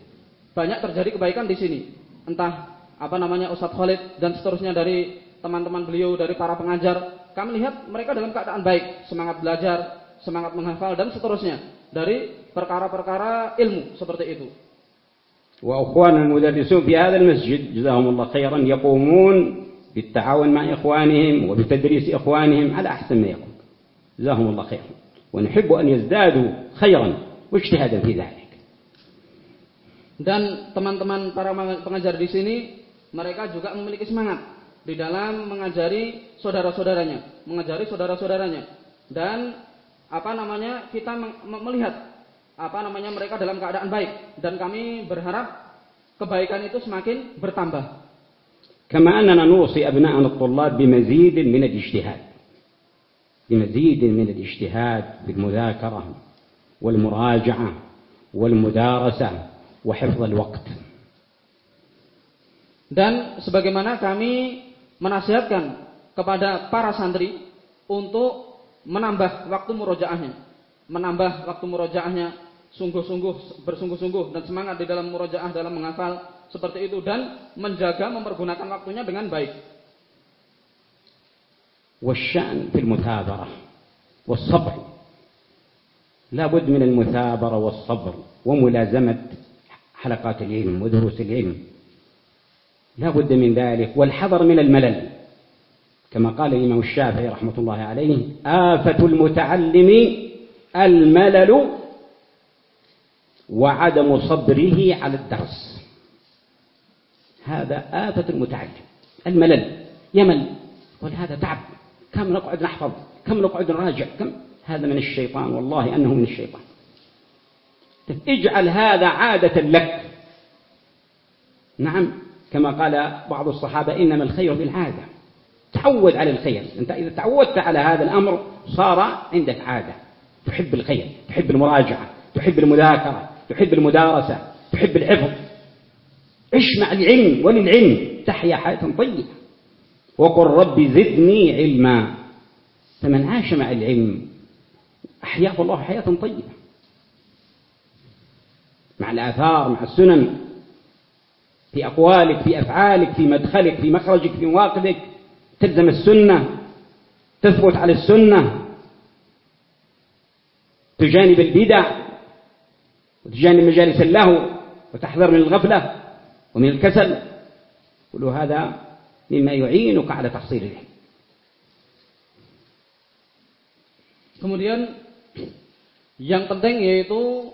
Banyak terjadi kebaikan di sini. Entah apa namanya Ustadz Khalid dan seterusnya dari teman-teman beliau dari para pengajar. Kami lihat mereka dalam keadaan baik, semangat belajar, semangat menghafal dan seterusnya dari perkara-perkara ilmu seperti itu. وأخواننا المدرسون في هذا المسجد جزاهم الله خيرا يقومون بالتعاون مع إخوانهم وبتدريس إخوانهم على أحسن ما يكون جزاهم الله خيرا ونحب أن يزدادوا خيرا واجتهادا في ذلك dan teman-teman para pengajar di sini mereka juga memiliki semangat di dalam mengajari saudara-saudaranya, mengajari saudara-saudaranya dan apa namanya kita melihat apa namanya mereka dalam keadaan baik dan kami berharap kebaikan itu semakin bertambah. كما أننا نوصي أبناءنا الطلاب بمزيد من الاجتهاد بمزيد من الاجتهاد بالمذاكرة والمراجعة والمدارسة وحفظ الوقت dan sebagaimana kami menasihatkan kepada para santri untuk menambah waktu murojaahnya menambah waktu murojaahnya sungguh-sungguh bersungguh-sungguh dan semangat di dalam murojaah dalam menghafal seperti itu dan menjaga mempergunakan waktunya dengan baik. والشأن في المثابرة والصبر لا بد من المثابرة والصبر وملازمة حلقات العلم ودروس العلم لا بد من ذلك والحذر من الملل. كما قال الإمام الشافعي رحمة الله عليه آفة المتعلم الملل وعدم صبره على الدرس. هذا آفة المتعلم الملل. يمل يقول هذا تعب. كم نقعد نحفظ؟ كم نقعد نراجع؟ كم؟ هذا من الشيطان والله أنه من الشيطان. اجعل هذا عادة لك. نعم كما قال بعض الصحابة إنما الخير بالعادة. تعود على الخير. أنت إذا تعودت على هذا الأمر صار عندك عادة. تحب الخير تحب المراجعة تحب المذاكرة تحب المدارسة تحب الحفظ. عش مع العلم وللعلم. تحيا حياة طيبة. وقل رب زدني علما. فمن عاش مع العلم أحياه الله حياة طيبة. مع الآثار مع السنن. في أقوالك في أفعالك في مدخلك في مخرجك في مواقفك تلزم السنة تثبت على السنة تجانب البدع وتجانب مجالس اللهو وتحذر من الغفلة ومن الكسل. كل هذا مما يعينك على تحصيل العلم Kemudian yang penting yaitu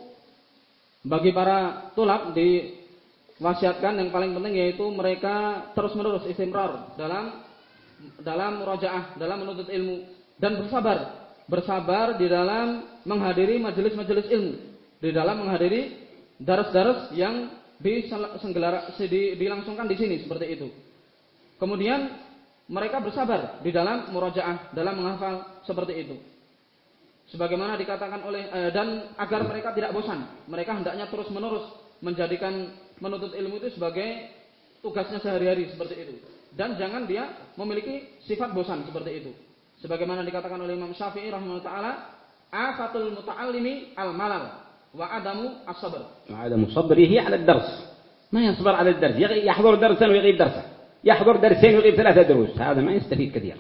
bagi para tulab diwasiatkan yang paling penting yaitu mereka terus-menerus istimrar dalam dalam murajaah, dalam menuntut ilmu dan bersabar, bersabar di dalam menghadiri majelis-majelis ilmu, di dalam menghadiri daras-daras yang dilangsungkan di sini seperti itu. Kemudian mereka bersabar di dalam murajaah, dalam menghafal seperti itu. Sebagaimana dikatakan oleh eh, dan agar mereka tidak bosan, mereka hendaknya terus-menerus menjadikan menuntut ilmu itu sebagai tugasnya sehari-hari seperti itu. Dan jangan dia memiliki sifat bosan seperti itu. Sebagaimana dikatakan oleh Imam Syafi'i rahimahullah taala, afatul muta'allimi al-malal wa adamu as-sabr. وعدم صبره على الدرس ما يصبر على الدرس يحضر درسا ويغيب درسا يحضر درسين ويغيب ثلاثة دروس هذا ما يستفيد كثير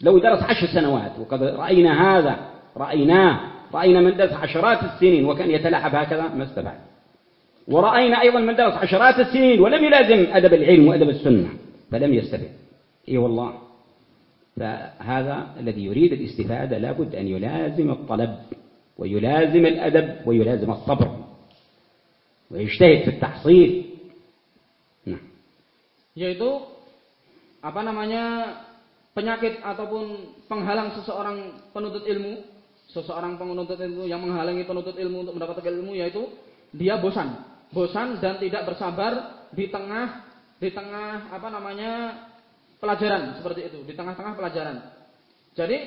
لو درس عشر سنوات وقد رأينا هذا رأيناه رأينا من درس عشرات السنين وكان يتلاعب هكذا ما استفاد ورأينا أيضا من درس عشرات السنين ولم يلازم أدب العلم وأدب السنة فلم يستفد إي والله. فهذا الذي يريد الاستفادة لابد أن يلازم الطلب ويلازم الأدب ويلازم الصبر ويجتهد في التحصيل. نعم. Yaitu apa namanya penyakit ataupun penghalang seseorang penuntut ilmu, seseorang penuntut ilmu yang menghalangi penuntut ilmu untuk mendapatkan ilmu yaitu dia bosan, bosan dan tidak bersabar di tengah di tengah apa namanya pelajaran seperti itu, di tengah-tengah pelajaran. Jadi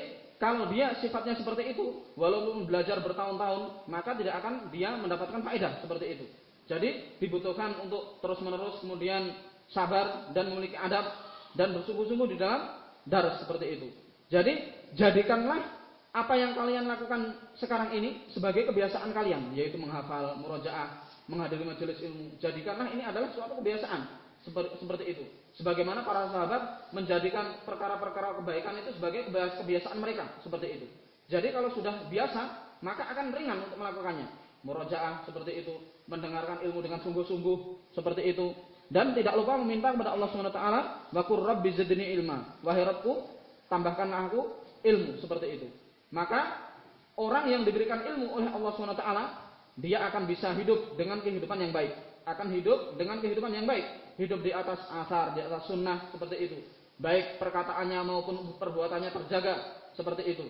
kalau dia sifatnya seperti itu, walaupun belajar bertahun-tahun, maka tidak akan dia mendapatkan faedah seperti itu. Jadi dibutuhkan untuk terus-menerus kemudian sabar dan memiliki adab dan bersungguh-sungguh di dalam daras seperti itu. Jadi jadikanlah apa yang kalian lakukan sekarang ini sebagai kebiasaan kalian, yaitu menghafal, murojaah, menghadiri majelis ilmu. Jadikanlah ini adalah suatu kebiasaan seperti, itu. Sebagaimana para sahabat menjadikan perkara-perkara kebaikan itu sebagai kebiasaan mereka seperti itu. Jadi kalau sudah biasa, maka akan ringan untuk melakukannya. Murojaah seperti itu, mendengarkan ilmu dengan sungguh-sungguh seperti itu, dan tidak lupa meminta kepada Allah Subhanahu wa taala, "Wa qur rabbi zidni ilma." Wahai Rabbku, tambahkanlah aku ilmu seperti itu. Maka orang yang diberikan ilmu oleh Allah SWT, dia akan bisa hidup dengan kehidupan yang baik. Akan hidup dengan kehidupan yang baik. Hidup di atas asar, di atas sunnah, seperti itu. Baik perkataannya maupun perbuatannya terjaga, seperti itu.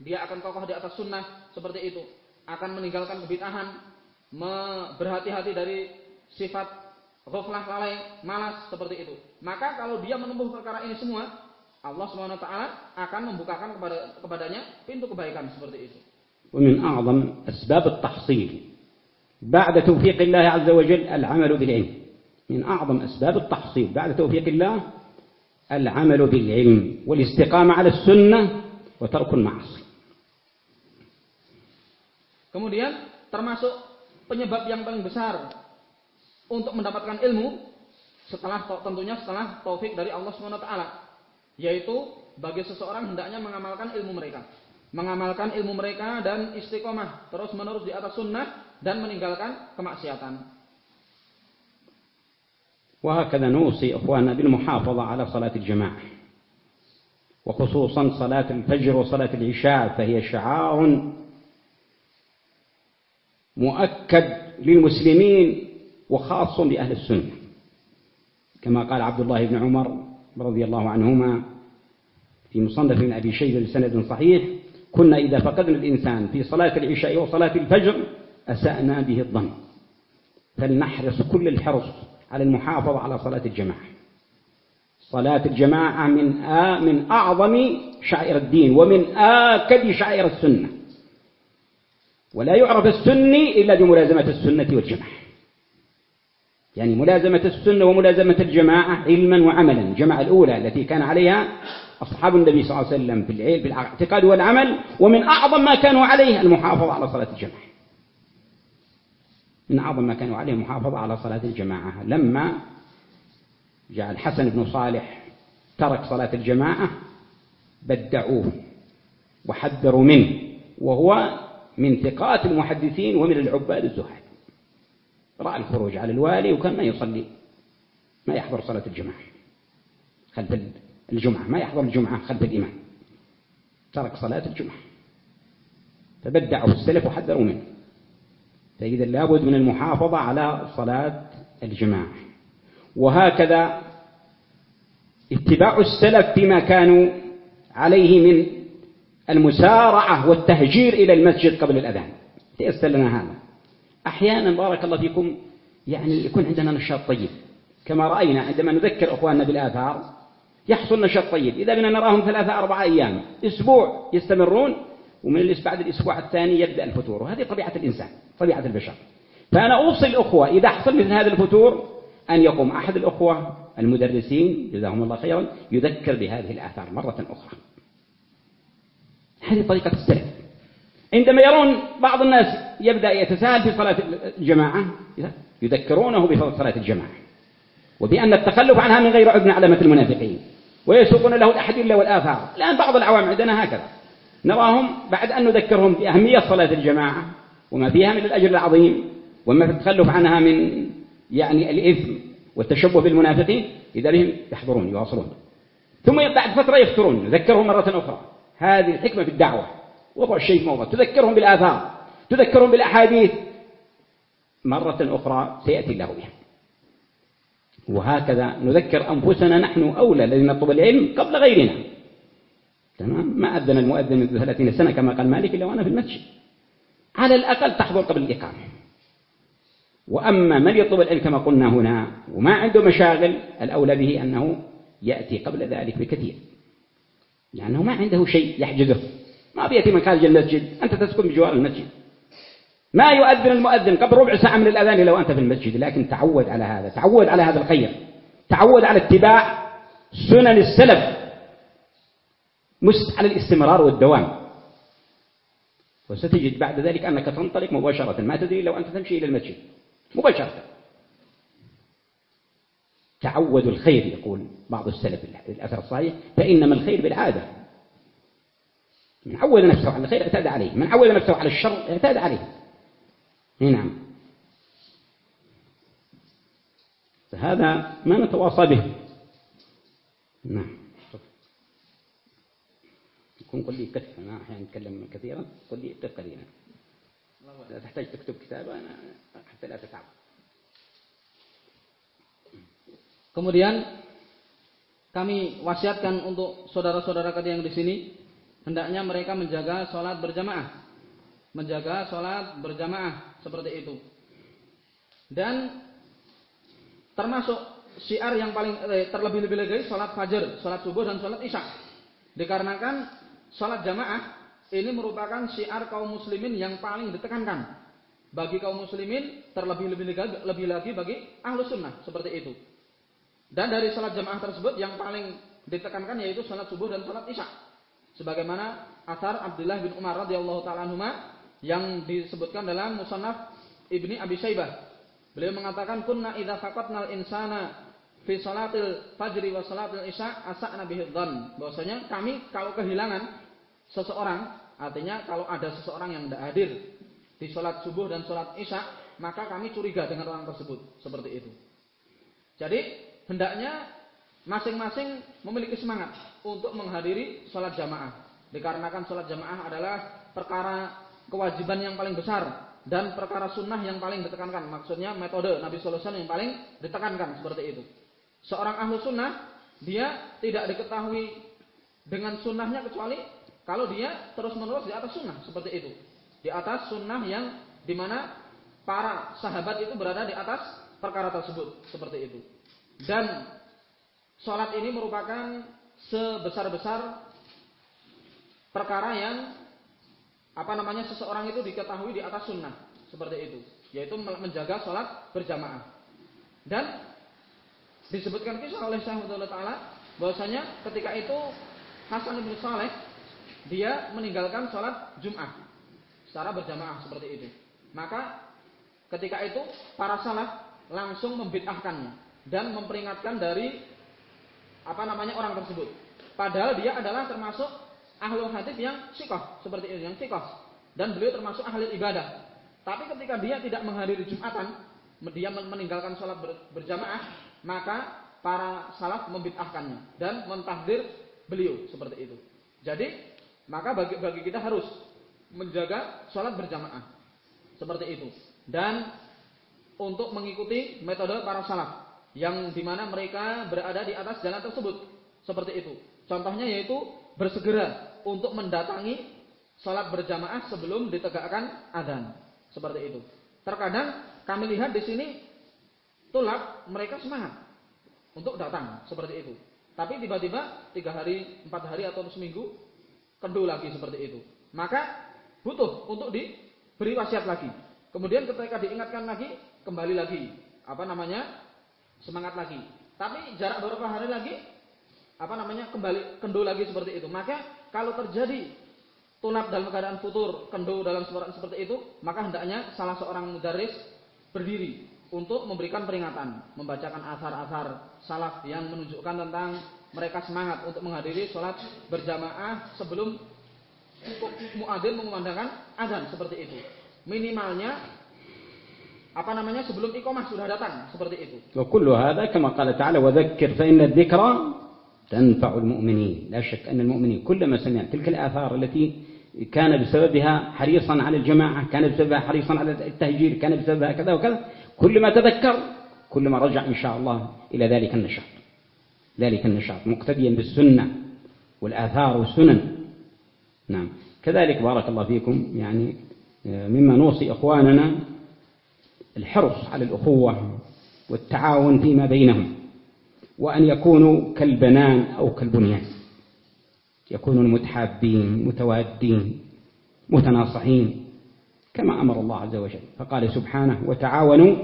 Dia akan kokoh di atas sunnah, seperti itu. Akan meninggalkan kebitahan, berhati-hati dari sifat ghaflah lalai, malas, seperti itu. Maka kalau dia menempuh perkara ini semua, Allah taala akan membukakan kepada kepadanya pintu kebaikan seperti itu. ومن أعظم أسباب التحصيل بعد توفيق الله عز وجل العمل بالعلم من أعظم أسباب التحصيل بعد توفيق الله العمل بالعلم والاستقامة على السنة وترك المعاصي Kemudian termasuk penyebab yang paling besar untuk mendapatkan ilmu setelah tentunya setelah taufik dari Allah Subhanahu wa taala yaitu bagi seseorang hendaknya mengamalkan ilmu mereka. Mengamalkan ilmu mereka dan istiqomah terus menerus di atas sunnah dan meninggalkan kemaksiatan. وهكذا نوصي إخواننا بالمحافظة على صلاة الجماعة وخصوصا صلاة الفجر وصلاة العشاء فهي شعار مؤكد للمسلمين وخاص بأهل السنة كما قال عبد الله بن عمر رضي الله عنهما في مصنف من أبي شيبة بسند صحيح كنا إذا فقدنا الإنسان في صلاة العشاء وصلاة الفجر أسأنا به الظن. فلنحرص كل الحرص على المحافظة على صلاة الجماعة. صلاة الجماعة من من أعظم شعائر الدين ومن آكد شعائر السنة. ولا يعرف السني إلا بملازمة السنة والجماعة. يعني ملازمة السنة وملازمة الجماعة علما وعملا. الجماعة الأولى التي كان عليها أصحاب النبي صلى الله عليه وسلم في العلم في الاعتقاد والعمل ومن أعظم ما كانوا عليه المحافظة على صلاة الجماعة. من أعظم ما كانوا عليه المحافظة على صلاة الجماعة. لما جاء الحسن بن صالح ترك صلاة الجماعة بدعوه وحذروا منه وهو من ثقات المحدثين ومن العباد الزهاد. رأى الخروج على الوالي وكان ما يصلي ما يحضر صلاة الجماعة. خلف الجمعة ما يحضر الجمعة خلف الإمام ترك صلاة الجمعة. فبدعه السلف وحذروا منه. فإذا لابد من المحافظة على صلاة الجماعة. وهكذا اتباع السلف فيما كانوا عليه من المسارعة والتهجير إلى المسجد قبل الأذان. تيسر لنا هذا. أحيانا بارك الله فيكم يعني يكون عندنا نشاط طيب. كما رأينا عندما نذكر أخواننا بالآثار يحصل نشاط طيب. إذا بنا نراهم ثلاثة أربعة أيام أسبوع يستمرون ومن بعد الأسبوع الثاني يبدأ الفتور وهذه طبيعة الإنسان طبيعة البشر. فأنا أوصي الأخوة إذا حصل مثل هذا الفتور أن يقوم أحد الأخوة المدرسين جزاهم الله خيرا يذكر بهذه الآثار مرة أخرى. هذه طريقة السلف. عندما يرون بعض الناس يبدأ يتساهل في صلاة الجماعة يذكرونه بفضل صلاة الجماعة وبأن التخلف عنها من غير عذن علامة المنافقين. ويسوقون له الأحاديث والآثار. الآن بعض العوام عندنا هكذا. نراهم بعد أن نذكرهم بأهمية صلاة الجماعة وما فيها من الأجر العظيم وما في التخلف عنها من يعني الإثم والتشبه بالمنافقين إذا بهم يحضرون يواصلون. ثم بعد فترة يفترون نذكرهم مرة أخرى. هذه الحكمة في الدعوة. وضع الشيء موضع. تذكرهم بالآثار تذكرهم بالأحاديث. مرة أخرى سيأتي الله بها. وهكذا نذكر أنفسنا نحن أولى الذين نطلب العلم قبل غيرنا. تمام؟ ما أذن المؤذن منذ ثلاثين سنة كما قال مالك إلا وأنا في المسجد. على الأقل تحضر قبل الإقامة. وأما من يطلب العلم كما قلنا هنا وما عنده مشاغل الأولى به أنه يأتي قبل ذلك بكثير. لأنه ما عنده شيء يحجزه. ما بيأتي من خارج المسجد أنت تسكن بجوار المسجد. ما يؤذن المؤذن قبل ربع ساعة من الأذان لو أنت في المسجد لكن تعود على هذا تعود على هذا الخير تعود على اتباع سنن السلف مس على الاستمرار والدوام. وستجد بعد ذلك أنك تنطلق مباشرة ما تدري لو أنت تمشي إلى المسجد مباشرة. تعودوا الخير يقول بعض السلف الأثر الصحيح فإنما الخير بالعادة. من عود نفسه على الخير اعتاد عليه من عود نفسه على الشر اعتاد عليه. نعم فهذا ما نتواصى به نعم تكون قل لي قف أنا أحيانا أتكلم كثيرا قل لي قف قليلا لا تحتاج تكتب كتاب أنا حتى لا تتعب Kemudian kami wasiatkan untuk saudara-saudara kita yang di sini hendaknya mereka menjaga sholat berjamaah, menjaga sholat berjamaah seperti itu. Dan termasuk syiar yang paling eh, terlebih-lebih lagi sholat fajar, sholat subuh dan sholat isya. Dikarenakan sholat jamaah ini merupakan syiar kaum muslimin yang paling ditekankan. Bagi kaum muslimin terlebih-lebih lagi, lebih lagi bagi ahlu sunnah seperti itu. Dan dari sholat jamaah tersebut yang paling ditekankan yaitu sholat subuh dan sholat isya. Sebagaimana asar Abdullah bin Umar radhiyallahu taala yang disebutkan dalam Musannaf Ibni Abi Syaibah. Beliau mengatakan kunna idza faqatnal insana fi salatil fajri wa salatil isya asa'na bihi dhann. Bahwasanya kami kalau kehilangan seseorang, artinya kalau ada seseorang yang tidak hadir di sholat subuh dan sholat isya, maka kami curiga dengan orang tersebut. Seperti itu. Jadi hendaknya masing-masing memiliki semangat untuk menghadiri sholat jamaah. Dikarenakan sholat jamaah adalah perkara kewajiban yang paling besar dan perkara sunnah yang paling ditekankan. Maksudnya metode Nabi Sallallahu yang paling ditekankan seperti itu. Seorang ahlu sunnah dia tidak diketahui dengan sunnahnya kecuali kalau dia terus menerus di atas sunnah seperti itu. Di atas sunnah yang di mana para sahabat itu berada di atas perkara tersebut seperti itu. Dan sholat ini merupakan sebesar-besar perkara yang apa namanya seseorang itu diketahui di atas sunnah seperti itu, yaitu menjaga sholat berjamaah. Dan disebutkan kisah oleh Syekh Taala bahwasanya ketika itu Hasan bin Saleh dia meninggalkan sholat Jum'ah secara berjamaah seperti itu. Maka ketika itu para salaf langsung membid'ahkannya dan memperingatkan dari apa namanya orang tersebut. Padahal dia adalah termasuk ahlu hadis yang sikoh seperti itu, yang sikoh dan beliau termasuk ahli ibadah. Tapi ketika dia tidak menghadiri Jumatan, dia meninggalkan sholat berjamaah, maka para salaf membid'ahkannya dan mentahdir beliau seperti itu. Jadi maka bagi, bagi kita harus menjaga sholat berjamaah seperti itu dan untuk mengikuti metode para salaf yang di mana mereka berada di atas jalan tersebut seperti itu. Contohnya yaitu bersegera untuk mendatangi sholat berjamaah sebelum ditegakkan adzan seperti itu. Terkadang kami lihat di sini tulak mereka semangat untuk datang seperti itu. Tapi tiba-tiba tiga hari, empat hari atau seminggu kendu lagi seperti itu. Maka butuh untuk diberi wasiat lagi. Kemudian ketika diingatkan lagi, kembali lagi. Apa namanya? semangat lagi. Tapi jarak beberapa hari lagi apa namanya kembali kendo lagi seperti itu. Maka kalau terjadi tunap dalam keadaan futur, kendo dalam suara seperti itu, maka hendaknya salah seorang mudaris berdiri untuk memberikan peringatan, membacakan asar-asar salaf yang menunjukkan tentang mereka semangat untuk menghadiri sholat berjamaah sebelum muadzin mengumandangkan azan seperti itu. Minimalnya apa namanya sebelum iqamah sudah datang seperti itu. Wa kullu hadza kama qala ta'ala wa fa inna dzikra تنفع المؤمنين. لا شك أن المؤمنين كلما سمع تلك الآثار التي كان بسببها حريصا على الجماعة كان بسببها حريصا على التهجير كان بسببها كذا وكذا كلما تذكر كلما رجع إن شاء الله إلى ذلك النشاط. ذلك النشاط مقتديا بالسنة والآثار والسنن نعم. كذلك بارك الله فيكم يعني مما نوصي إخواننا الحرص على الأخوة والتعاون فيما بينهم. وأن يكونوا كالبنان أو كالبنيان. يكونوا متحابين متوادين متناصحين كما أمر الله عز وجل. فقال سبحانه وتعاونوا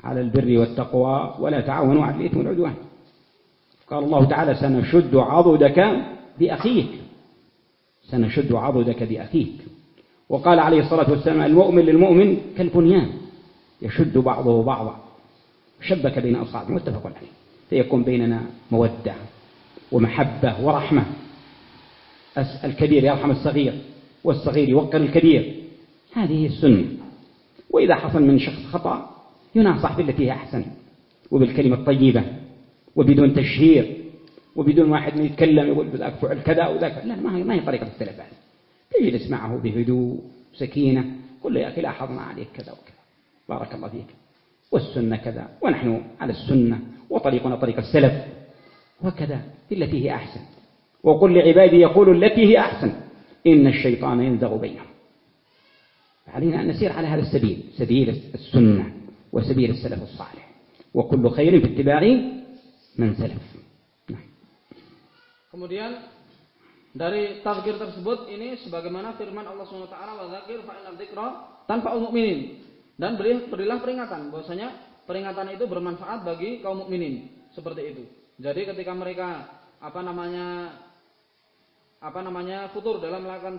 على البر والتقوى ولا تعاونوا على الإثم والعدوان. قال الله تعالى سنشد عضدك بأخيك. سنشد عضدك بأخيك. وقال عليه الصلاة والسلام المؤمن للمؤمن كالبنيان. يشد بعضه بعضا. شبك بين أصابع متفق عليه. فيكون بيننا مودة ومحبة ورحمة. الكبير يرحم الصغير والصغير يوقر الكبير. هذه السنة. وإذا حصل من شخص خطأ يناصح بالتي هي أحسن وبالكلمة الطيبة وبدون تشهير وبدون واحد يتكلم يقول ذاك فعل كذا وذاك. لا ما هي ما هي طريقة السلف هذه. تجلس معه بهدوء سكينة قل له يا أخي لاحظنا عليك كذا وكذا. بارك الله فيك. والسنة كذا. ونحن على السنة. وطريقنا طريق السلف. وكذا التي هي أحسن. وقل لعبادي يقول التي هي أحسن. إن الشيطان ينزغ بينهم. علينا أن نسير على هذا السبيل سبيل السنة وسبيل السلف الصالح. وكل خير في اتباع من سلف. Kemudian dari tafsir tersebut ini sebagaimana firman Allah SWT wa dzakir fa tanpa mukminin dan beri, berilah peringatan bahwasanya peringatan itu bermanfaat bagi kaum mukminin seperti itu. Jadi ketika mereka apa namanya apa namanya futur dalam melakukan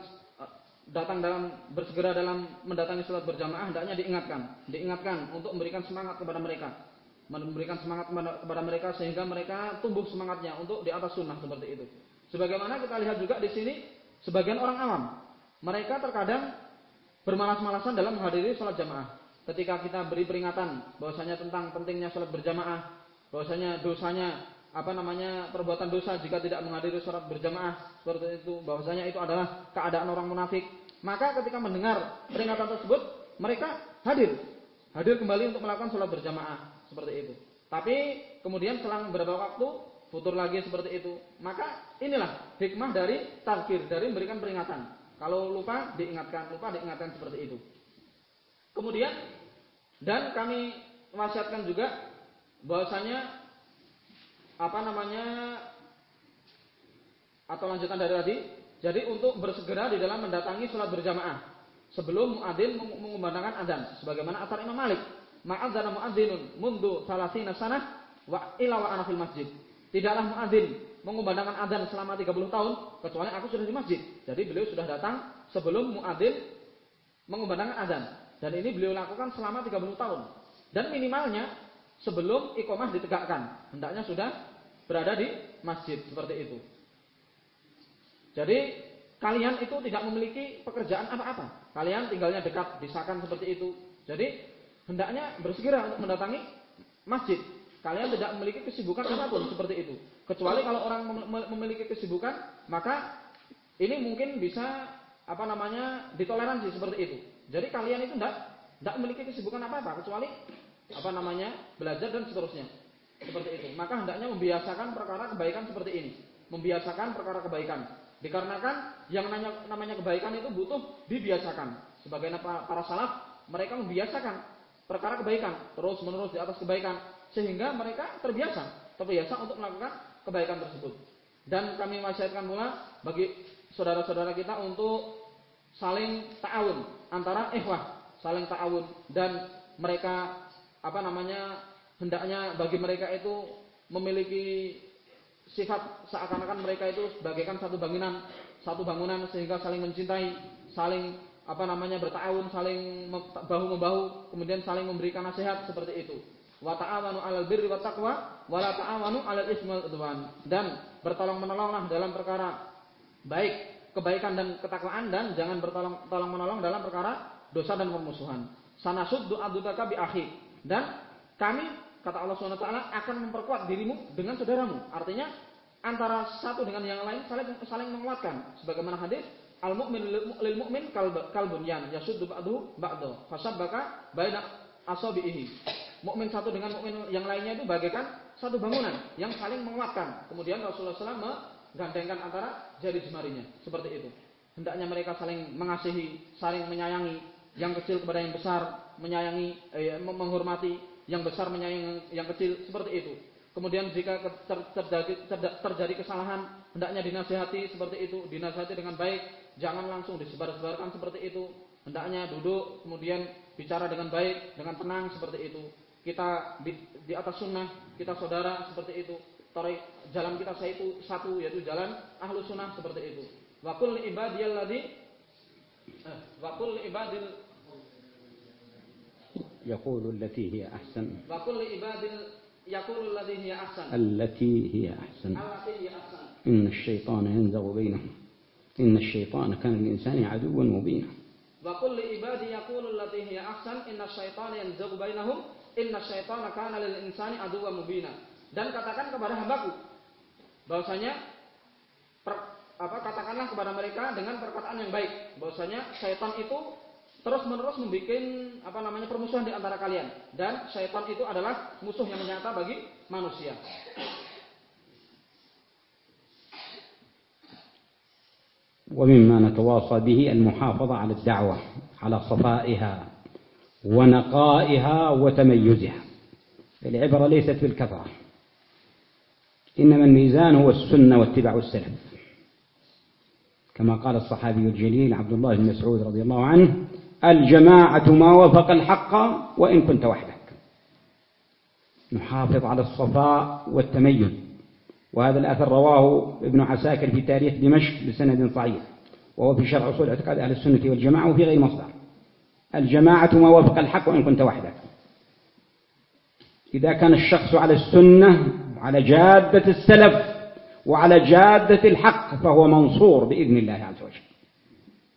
datang dalam bersegera dalam mendatangi sholat berjamaah hendaknya diingatkan, diingatkan untuk memberikan semangat kepada mereka, memberikan semangat kepada mereka sehingga mereka tumbuh semangatnya untuk di atas sunnah seperti itu. Sebagaimana kita lihat juga di sini sebagian orang awam, mereka terkadang bermalas-malasan dalam menghadiri sholat jamaah. Ketika kita beri peringatan bahwasanya tentang pentingnya sholat berjamaah, bahwasanya dosanya apa namanya perbuatan dosa jika tidak menghadiri sholat berjamaah seperti itu bahwasanya itu adalah keadaan orang munafik. Maka ketika mendengar peringatan tersebut mereka hadir. Hadir kembali untuk melakukan sholat berjamaah seperti itu. Tapi kemudian selang beberapa waktu futur lagi seperti itu. Maka inilah hikmah dari tarkir dari memberikan peringatan. Kalau lupa diingatkan lupa diingatkan seperti itu kemudian dan kami wasiatkan juga bahwasanya apa namanya atau lanjutan dari tadi. Jadi untuk bersegera di dalam mendatangi sholat berjamaah sebelum muadzin mengumandangkan adzan sebagaimana asar Imam Malik. Ma'adzana muadzinun mundu salasina sanah wa ila wa ana fil masjid. Tidaklah muadzin mengumandangkan adzan selama 30 tahun kecuali aku sudah di masjid. Jadi beliau sudah datang sebelum muadzin mengumandangkan adzan dan ini beliau lakukan selama 30 tahun. Dan minimalnya sebelum ikomah ditegakkan. Hendaknya sudah berada di masjid seperti itu. Jadi kalian itu tidak memiliki pekerjaan apa-apa. Kalian tinggalnya dekat, disakan seperti itu. Jadi hendaknya bersegera untuk mendatangi masjid. Kalian tidak memiliki kesibukan apa pun seperti itu. Kecuali kalau orang memiliki kesibukan, maka ini mungkin bisa apa namanya ditoleransi seperti itu. Jadi kalian itu tidak tidak memiliki kesibukan apa-apa kecuali apa namanya belajar dan seterusnya. Seperti itu. Maka hendaknya membiasakan perkara kebaikan seperti ini. Membiasakan perkara kebaikan. Dikarenakan yang namanya, namanya kebaikan itu butuh dibiasakan. Sebagai para salaf mereka membiasakan perkara kebaikan terus menerus di atas kebaikan. Sehingga mereka terbiasa terbiasa untuk melakukan kebaikan tersebut. Dan kami wasiatkan pula bagi saudara-saudara kita untuk saling ta'awun antara ikhwah saling ta'awun. Dan mereka apa namanya hendaknya bagi mereka itu memiliki sifat seakan-akan mereka itu bagaikan satu bangunan satu bangunan sehingga saling mencintai saling apa namanya bertahun saling bahu membahu kemudian saling memberikan nasihat seperti itu. Wa ta'awanu 'alal birri wat taqwa wa la ta'awanu 'alal ismi wal dan bertolong menolonglah dalam perkara baik kebaikan dan ketakwaan dan jangan bertolong tolong menolong dalam perkara dosa dan permusuhan sanasuddu adudaka bi akhi dan kami kata Allah SWT akan memperkuat dirimu dengan saudaramu. Artinya antara satu dengan yang lain saling saling menguatkan. Sebagaimana hadis al mukmin lil mukmin kal bunyan yasuddu ba'du ba'du fasabbaka baina asabihi. Mukmin satu dengan mukmin yang lainnya itu bagaikan satu bangunan yang saling menguatkan. Kemudian Rasulullah SAW menggandengkan antara jari jemarinya seperti itu. Hendaknya mereka saling mengasihi, saling menyayangi, yang kecil kepada yang besar, menyayangi, eh, menghormati, yang besar menyayangi yang kecil seperti itu. Kemudian jika ter, terjadi, ter, terjadi kesalahan, hendaknya dinasihati seperti itu, dinasihati dengan baik, jangan langsung disebar-sebarkan seperti itu. Hendaknya duduk, kemudian bicara dengan baik, dengan tenang seperti itu. Kita di, di atas sunnah, kita saudara seperti itu. Tarik jalan kita saya itu satu, yaitu jalan ahlu sunnah seperti itu. Wakul ibadiyal ladhi, eh, wakul ibadil يقول التي هي أحسن وكل عباد يقول الذي هي أحسن التي هي أحسن التي هي أحسن إن الشيطان ينزغ بينهم إن الشيطان كان للإنسان عدوا مبينا وكل عباد يقول التي هي أحسن إن الشيطان ينزغ بينهم إن الشيطان كان للإنسان عدوا مبينا dan katakan kepada hambaku bahwasanya per, apa katakanlah kepada mereka dengan perkataan yang baik bahwasanya syaitan itu terus menerus membuat apa namanya permusuhan di antara kalian dan syaitan itu adalah musuh yang nyata bagi manusia. ومما نتواصى به المحافظة على الدعوة على صفائها ونقائها وتميزها العبرة ليست بالكثرة إنما الميزان هو السنة واتباع السلف. كما قال الصحابي الجليل عبد الله بن مسعود رضي الله عنه الجماعة ما وفق الحق وإن كنت وحدك. نحافظ على الصفاء والتميز. وهذا الأثر رواه ابن عساكر في تاريخ دمشق بسند صحيح. وهو في شرع أصول اعتقاد أهل السنة والجماعة وفي غير مصدر. الجماعة ما وافق الحق وإن كنت وحدك. إذا كان الشخص على السنة على جادة السلف وعلى جادة الحق فهو منصور بإذن الله عز وجل.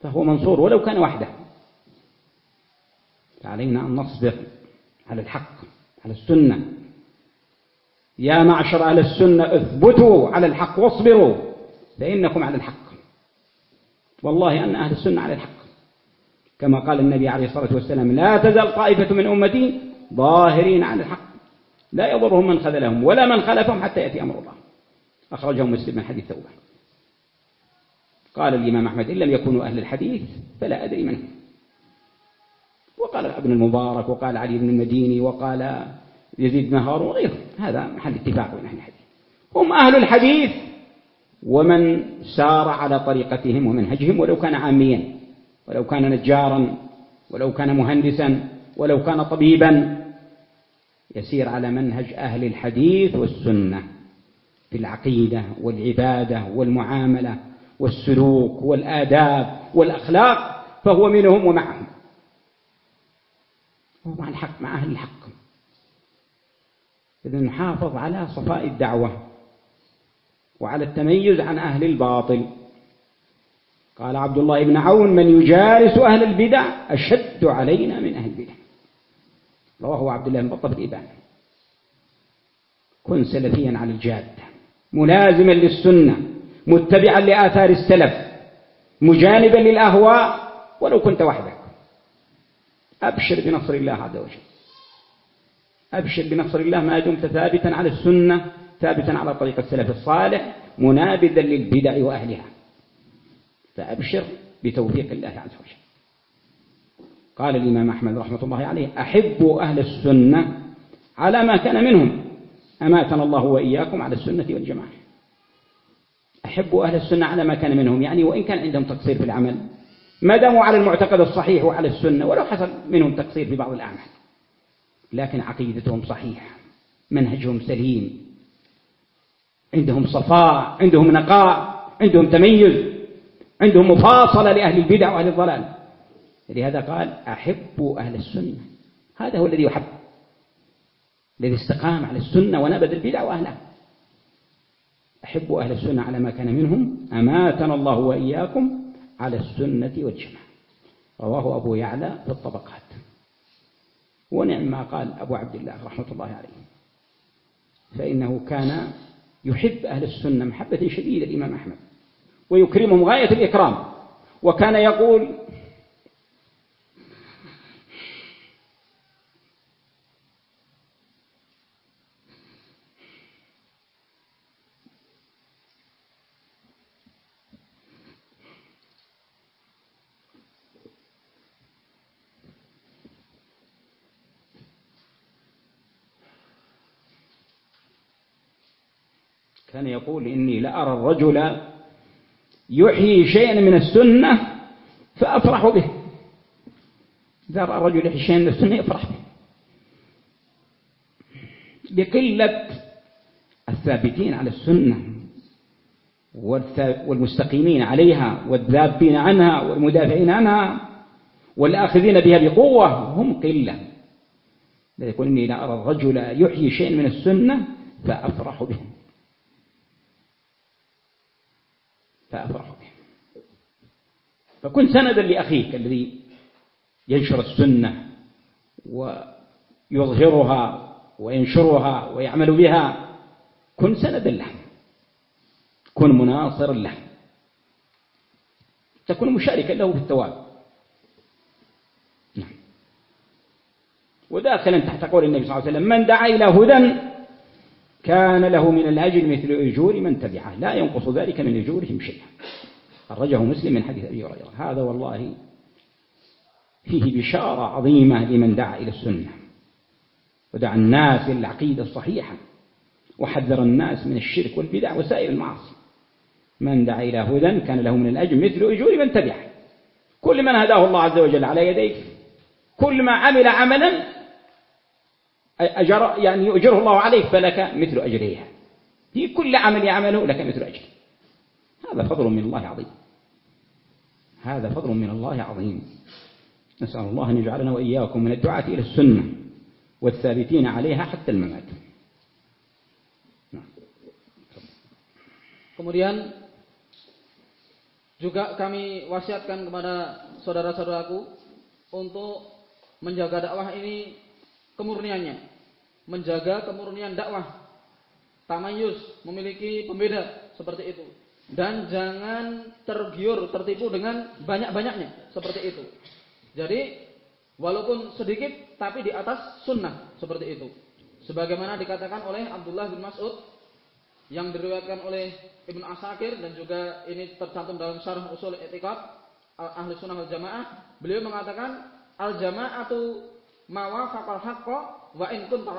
فهو منصور ولو كان وحده. فعلينا أن نصبر على الحق على السنة. يا معشر أهل السنة اثبتوا على الحق واصبروا فإنكم على الحق. والله أن أهل السنة على الحق. كما قال النبي عليه الصلاة والسلام لا تزال طائفة من أمتي ظاهرين على الحق. لا يضرهم من خذلهم ولا من خلفهم حتى يأتي أمر الله. أخرجه مسلم من حديث توبة. قال الإمام أحمد إن لم يكونوا أهل الحديث فلا أدري من هم. وقال ابن المبارك وقال علي بن المديني وقال يزيد بن هارون وغيره هذا محل اتفاق بين أهل الحديث. هم أهل الحديث ومن سار على طريقتهم ومنهجهم ولو كان عاميا ولو كان نجارا ولو كان مهندسا ولو كان طبيبا. يسير على منهج أهل الحديث والسنة في العقيدة والعبادة والمعاملة والسلوك والآداب والأخلاق فهو منهم ومعهم. هو مع الحق مع أهل الحق. إذا نحافظ على صفاء الدعوة وعلى التميز عن أهل الباطل. قال عبد الله بن عون من يجالس أهل البدع أشد علينا من أهل البدع. رواه عبد الله بن بطة في الإبانة كن سلفيا على الجادة. ملازما للسنة. متبعا لآثار السلف. مجانبا للأهواء. ولو كنت وحدك. أبشر بنصر الله عز وجل. أبشر بنصر الله ما دمت ثابتا على السنة ثابتا على طريق السلف الصالح منابذا للبدع وأهلها. فأبشر بتوفيق الله عز وجل. قال الإمام أحمد رحمة الله عليه أحبوا أهل السنة على ما كان منهم. أماتنا الله وإياكم على السنة والجماعة. أحبوا أهل السنة على ما كان منهم يعني وإن كان عندهم تقصير في العمل. ما داموا على المعتقد الصحيح وعلى السنة ولو حصل منهم تقصير في بعض الأعمال. لكن عقيدتهم صحيحة منهجهم سليم. عندهم صفاء عندهم نقاء عندهم تميز عندهم مفاصلة لأهل البدع وأهل الضلال. لهذا قال أحبوا أهل السنة. هذا هو الذي يحب. الذي استقام على السنة ونبذ البدع وأهلها أحبوا أهل السنة على ما كان منهم. أماتنا الله وإياكم على السنة والجماعة. رواه أبو يعلى في الطبقات. ونعم ما قال أبو عبد الله رحمة الله عليه. فإنه كان يحب أهل السنة محبة شديدة الإمام أحمد. ويكرمهم غاية الإكرام. وكان يقول كان يقول إني لأرى الرجل يحيي شيئا من السنة فأفرح به. إذا رأى الرجل يحيي شيئا من السنة يفرح به. بقلة الثابتين على السنة والمستقيمين عليها والذابين عنها والمدافعين عنها والآخذين بها بقوة هم قلة. يقول إني لأرى الرجل يحيي شيئا من السنة فأفرح به فأفرح به فكن سندا لأخيك الذي ينشر السنة ويظهرها وينشرها ويعمل بها. كن سندا له. كن مناصرا له. تكون مشاركا له في الثواب. نعم. وداخلا تحت قول النبي صلى الله عليه وسلم من دعا إلى هدى كان له من الأجر مثل أجور من تبعه. لا ينقص ذلك من أجورهم شيئا. خرجه مسلم من حديث أبي هريرة. هذا والله فيه بشارة عظيمة لمن دعا إلى السنة ودعا الناس إلى العقيدة الصحيحة وحذر الناس من الشرك والبدع وسائر المعاصي. من دعا إلى هدى كان له من الأجر مثل أجور من تبعه. كل من هداه الله عز وجل على يديك كل ما عمل عملا أجر يعني يؤجره الله عليك فلك مثل أجرها. في كل عمل يعمله لك مثل أجر هذا فضل من الله عظيم هذا فضل من الله عظيم نسأل الله أن يجعلنا وإياكم من الدعاة إلى السنة والثابتين عليها حتى الممات Kemudian juga kami wasiatkan kepada saudara-saudaraku untuk menjaga dakwah ini kemurniannya, menjaga kemurnian dakwah, tamayus, memiliki pembeda seperti itu. Dan jangan tergiur, tertipu dengan banyak-banyaknya seperti itu. Jadi walaupun sedikit tapi di atas sunnah seperti itu. Sebagaimana dikatakan oleh Abdullah bin Mas'ud yang diriwayatkan oleh Ibnu Asakir dan juga ini tercantum dalam Syarah Usul I'tiqad Ahli Sunnah wal Jamaah, beliau mengatakan al jama'atu mawafaqal haqqo wa in kunta.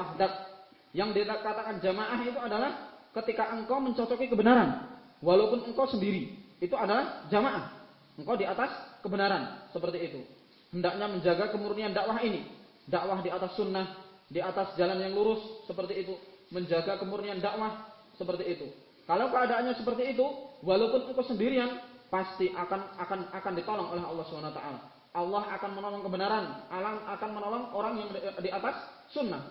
Yang dikatakan jamaah itu adalah ketika engkau mencocoki kebenaran walaupun engkau sendiri. Itu adalah jamaah. Engkau di atas kebenaran seperti itu. Hendaknya menjaga kemurnian dakwah ini. Dakwah di atas sunnah, di atas jalan yang lurus seperti itu. Menjaga kemurnian dakwah seperti itu. Kalau keadaannya seperti itu, walaupun engkau sendirian, pasti akan akan akan ditolong oleh Allah Subhanahu wa taala. Allah akan menolong kebenaran, alam akan menolong orang yang di atas sunnah.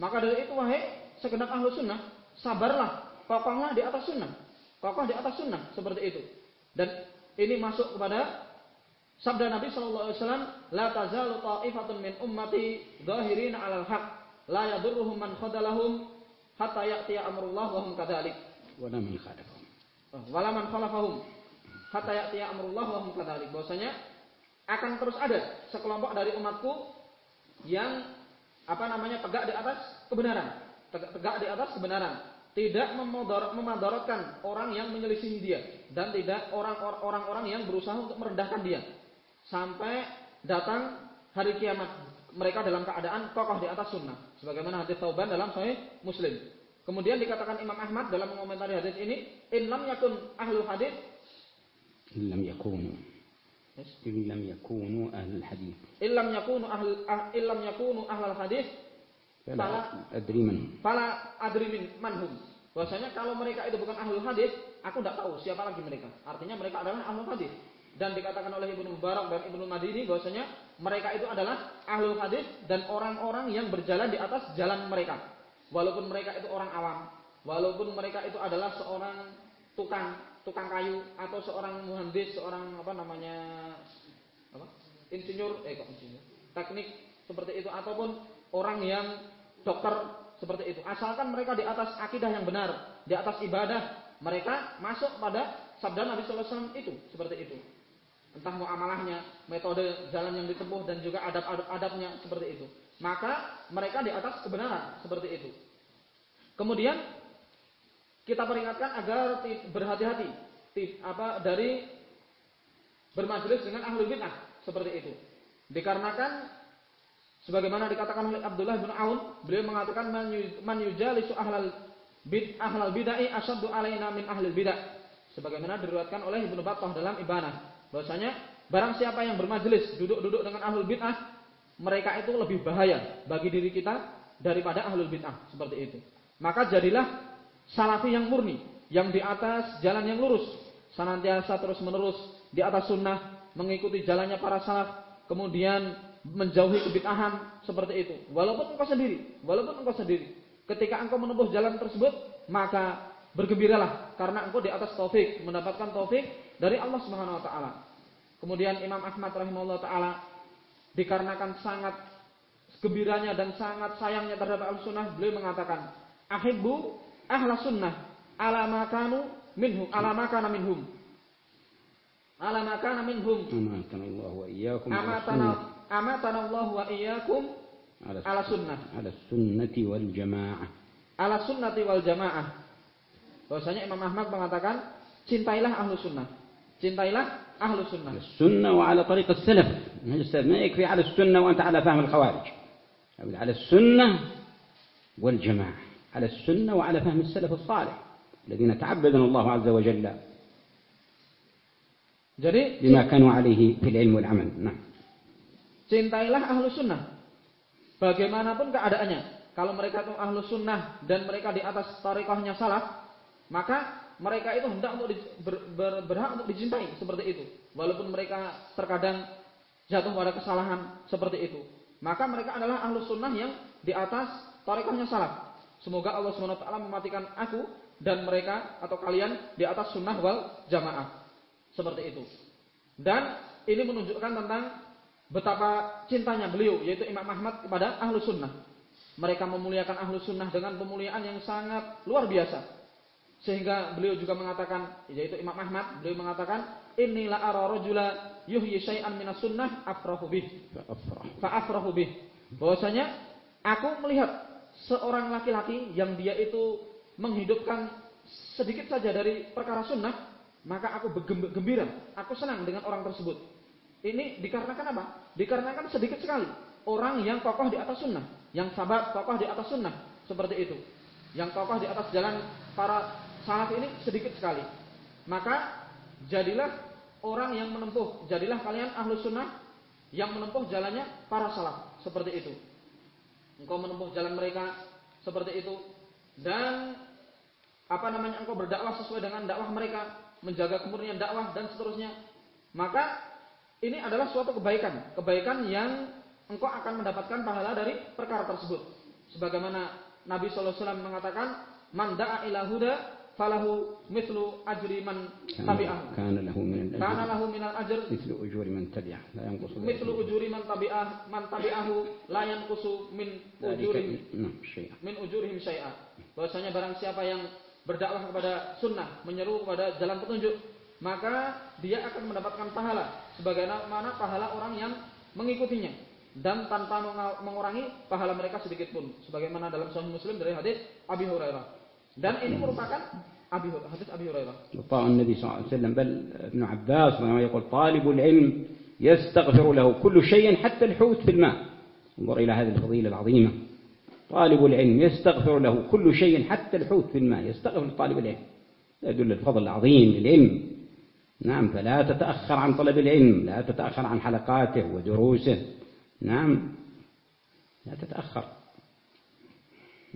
Maka dari itu wahai segenap ahlu sunnah, sabarlah, kokohlah di atas sunnah. Kokoh di atas sunnah, seperti itu. Dan ini masuk kepada sabda Nabi Shallallahu Alaihi Wasallam, la tazalu ta'ifatun min ummati zahirina alal haq, la yadurruhum man khadalahum hatta ya'tiya amrullah wa hum kadzalik. Wala man khalafahum. Wala man khalafahum hatta ya'tiya amrullah wa hum kadzalik. Bahwasanya akan terus ada sekelompok dari umatku yang apa namanya tegak di atas kebenaran, tegak, tegak di atas kebenaran, tidak memadaratkan orang yang menyelisih dia dan tidak orang-orang yang berusaha untuk merendahkan dia. Sampai datang hari kiamat mereka dalam keadaan kokoh di atas sunnah. Sebagaimana hadis Tauban dalam Sahih Muslim. Kemudian dikatakan Imam Ahmad dalam mengomentari hadis ini in lam yakun ahlu hadis. In lam yakunu. In lam yakunu ahlu hadis. In lam yakunu ahlu, ah, ahlul hadis Fala Adrimin. Fala manhum. Bahwasanya kalau mereka itu bukan ahlu hadis, aku tidak tahu siapa lagi mereka. Artinya mereka adalah ahlu hadis. Dan dikatakan oleh Ibnu Mubarak dan Ibnu Madini bahwasanya mereka itu adalah ahlu hadis dan orang-orang yang berjalan di atas jalan mereka. Walaupun mereka itu orang awam, walaupun mereka itu adalah seorang tukang tukang kayu atau seorang muhandis, seorang apa namanya apa? insinyur, eh kok insinyur, teknik seperti itu ataupun orang yang dokter seperti itu. Asalkan mereka di atas akidah yang benar, di atas ibadah, mereka masuk pada sabda Nabi Sallallahu Alaihi Wasallam itu seperti itu. Entah muamalahnya, metode jalan yang ditempuh dan juga adab-adab-adabnya seperti itu. Maka mereka di atas kebenaran seperti itu. Kemudian kita peringatkan agar berhati-hati apa dari bermajelis dengan ahli bid'ah seperti itu. Dikarenakan sebagaimana dikatakan oleh Abdullah bin Aun, beliau mengatakan man yujalisu ahlal bid ahlal bid'ah asyaddu alaina min ahli bid'ah. Sebagaimana diriwayatkan oleh Ibnu Battah dalam Ibanah, bahwasanya barang siapa yang bermajelis duduk-duduk dengan ahlul bid'ah, mereka itu lebih bahaya bagi diri kita daripada ahlul bid'ah seperti itu. Maka jadilah salafi yang murni, yang di atas jalan yang lurus, senantiasa terus menerus di atas sunnah, mengikuti jalannya para salaf, kemudian menjauhi kebid'ahan seperti itu. Walaupun engkau sendiri, walaupun engkau sendiri. Ketika engkau menempuh jalan tersebut, maka bergembiralah karena engkau di atas taufik, mendapatkan taufik dari Allah Subhanahu wa taala. Kemudian Imam Ahmad rahimahullah taala dikarenakan sangat gembiranya dan sangat sayangnya terhadap al-sunnah, beliau mengatakan, "Ahibbu ahla sunnah ala makanu minhum, ala makana minhum." alamakana minhum. Amatana Amatana السنة Allah wa iyyakum على sunnah على السنة والجماعة. sunnati wal jamaah bahwasanya Imam Ahmad mengatakan cintailah ahlu sunnah. Cintailah ahlu sunnah. على السنة وعلى طريق السلف ما يكفي على السنة وأنت على فهم الخوارج على السنة والجماعة على السنة وعلى فهم السلف الصالح الذين تعبدنا الله عز وجل jadi بما كانوا عليه في العلم والعمل نعم cintailah ahlu sunnah. Bagaimanapun keadaannya kalau mereka itu ahlu sunnah dan mereka di atas tarikahnya salaf maka mereka itu hendak untuk di- ber- ber- berhak untuk dicintai seperti itu. Walaupun mereka terkadang jatuh pada kesalahan seperti itu. Maka mereka adalah ahlu sunnah yang di atas tarikahnya salaf. Semoga Allah swt mematikan aku dan mereka atau kalian di atas sunnah wal jamaah. Seperti itu. Dan ini menunjukkan tentang betapa cintanya beliau yaitu Imam Ahmad kepada ahlu sunnah. Mereka memuliakan ahlu sunnah dengan pemuliaan yang sangat luar biasa. Sehingga beliau juga mengatakan, yaitu Imam Ahmad, beliau mengatakan, Inilah ara rajula yuhyi syai'an minas sunnah afrahu bih. Fa. Bahwasanya aku melihat seorang laki-laki yang dia itu menghidupkan sedikit saja dari perkara sunnah, maka aku gembira, aku senang dengan orang tersebut. Ini dikarenakan apa? Dikarenakan sedikit sekali orang yang kokoh di atas sunnah, yang sabar kokoh di atas sunnah, seperti itu. Yang kokoh di atas jalan para salaf ini sedikit sekali. Maka jadilah orang yang menempuh, jadilah kalian ahlu sunnah yang menempuh jalannya para salaf, seperti itu. Engkau menempuh jalan mereka seperti itu dan apa namanya engkau berdakwah sesuai dengan dakwah mereka, menjaga kemurnian dakwah dan seterusnya. Maka ini adalah suatu kebaikan, kebaikan yang engkau akan mendapatkan pahala dari perkara tersebut. Sebagaimana Nabi SAW mengatakan, "Man da'a ila huda falahu mithlu ajri man tabi'ahu." Karena lahu min al-ajr. Kana lahu min al-ajr mithlu ujuri man tabi'ah, la yanqusu. Mithlu ujuri man tabi'ah, man tabi'ahu la yanqusu min ujurihim min ujurihim syai'a. Bahwasanya barang siapa yang berdakwah kepada sunnah, menyeru kepada jalan petunjuk, maka dia akan mendapatkan pahala sebagaimana pahala orang yang mengikutinya. Dan tanpa mengurangi pahala mereka sedikit pun. Sebagaimana dalam sahih Muslim dari hadis Abi Hurairah. Dan ini merupakan Abi hadis Abi Hurairah. وطاع النبي صلى الله عليه وسلم بل ابن عباس طالب العلم يستغفر له كل شيء حتى الحوت في الماء انظر إلى هذه الفضيلة العظيمة طالب العلم يستغفر له كل شيء حتى الحوت في الماء يستغفر طالب العلم يدل الفضل العظيم للعلم نعم فلا تتأخر عن طلب العلم لا تتأخر عن حلقاته ودروسه نعم لا تتأخر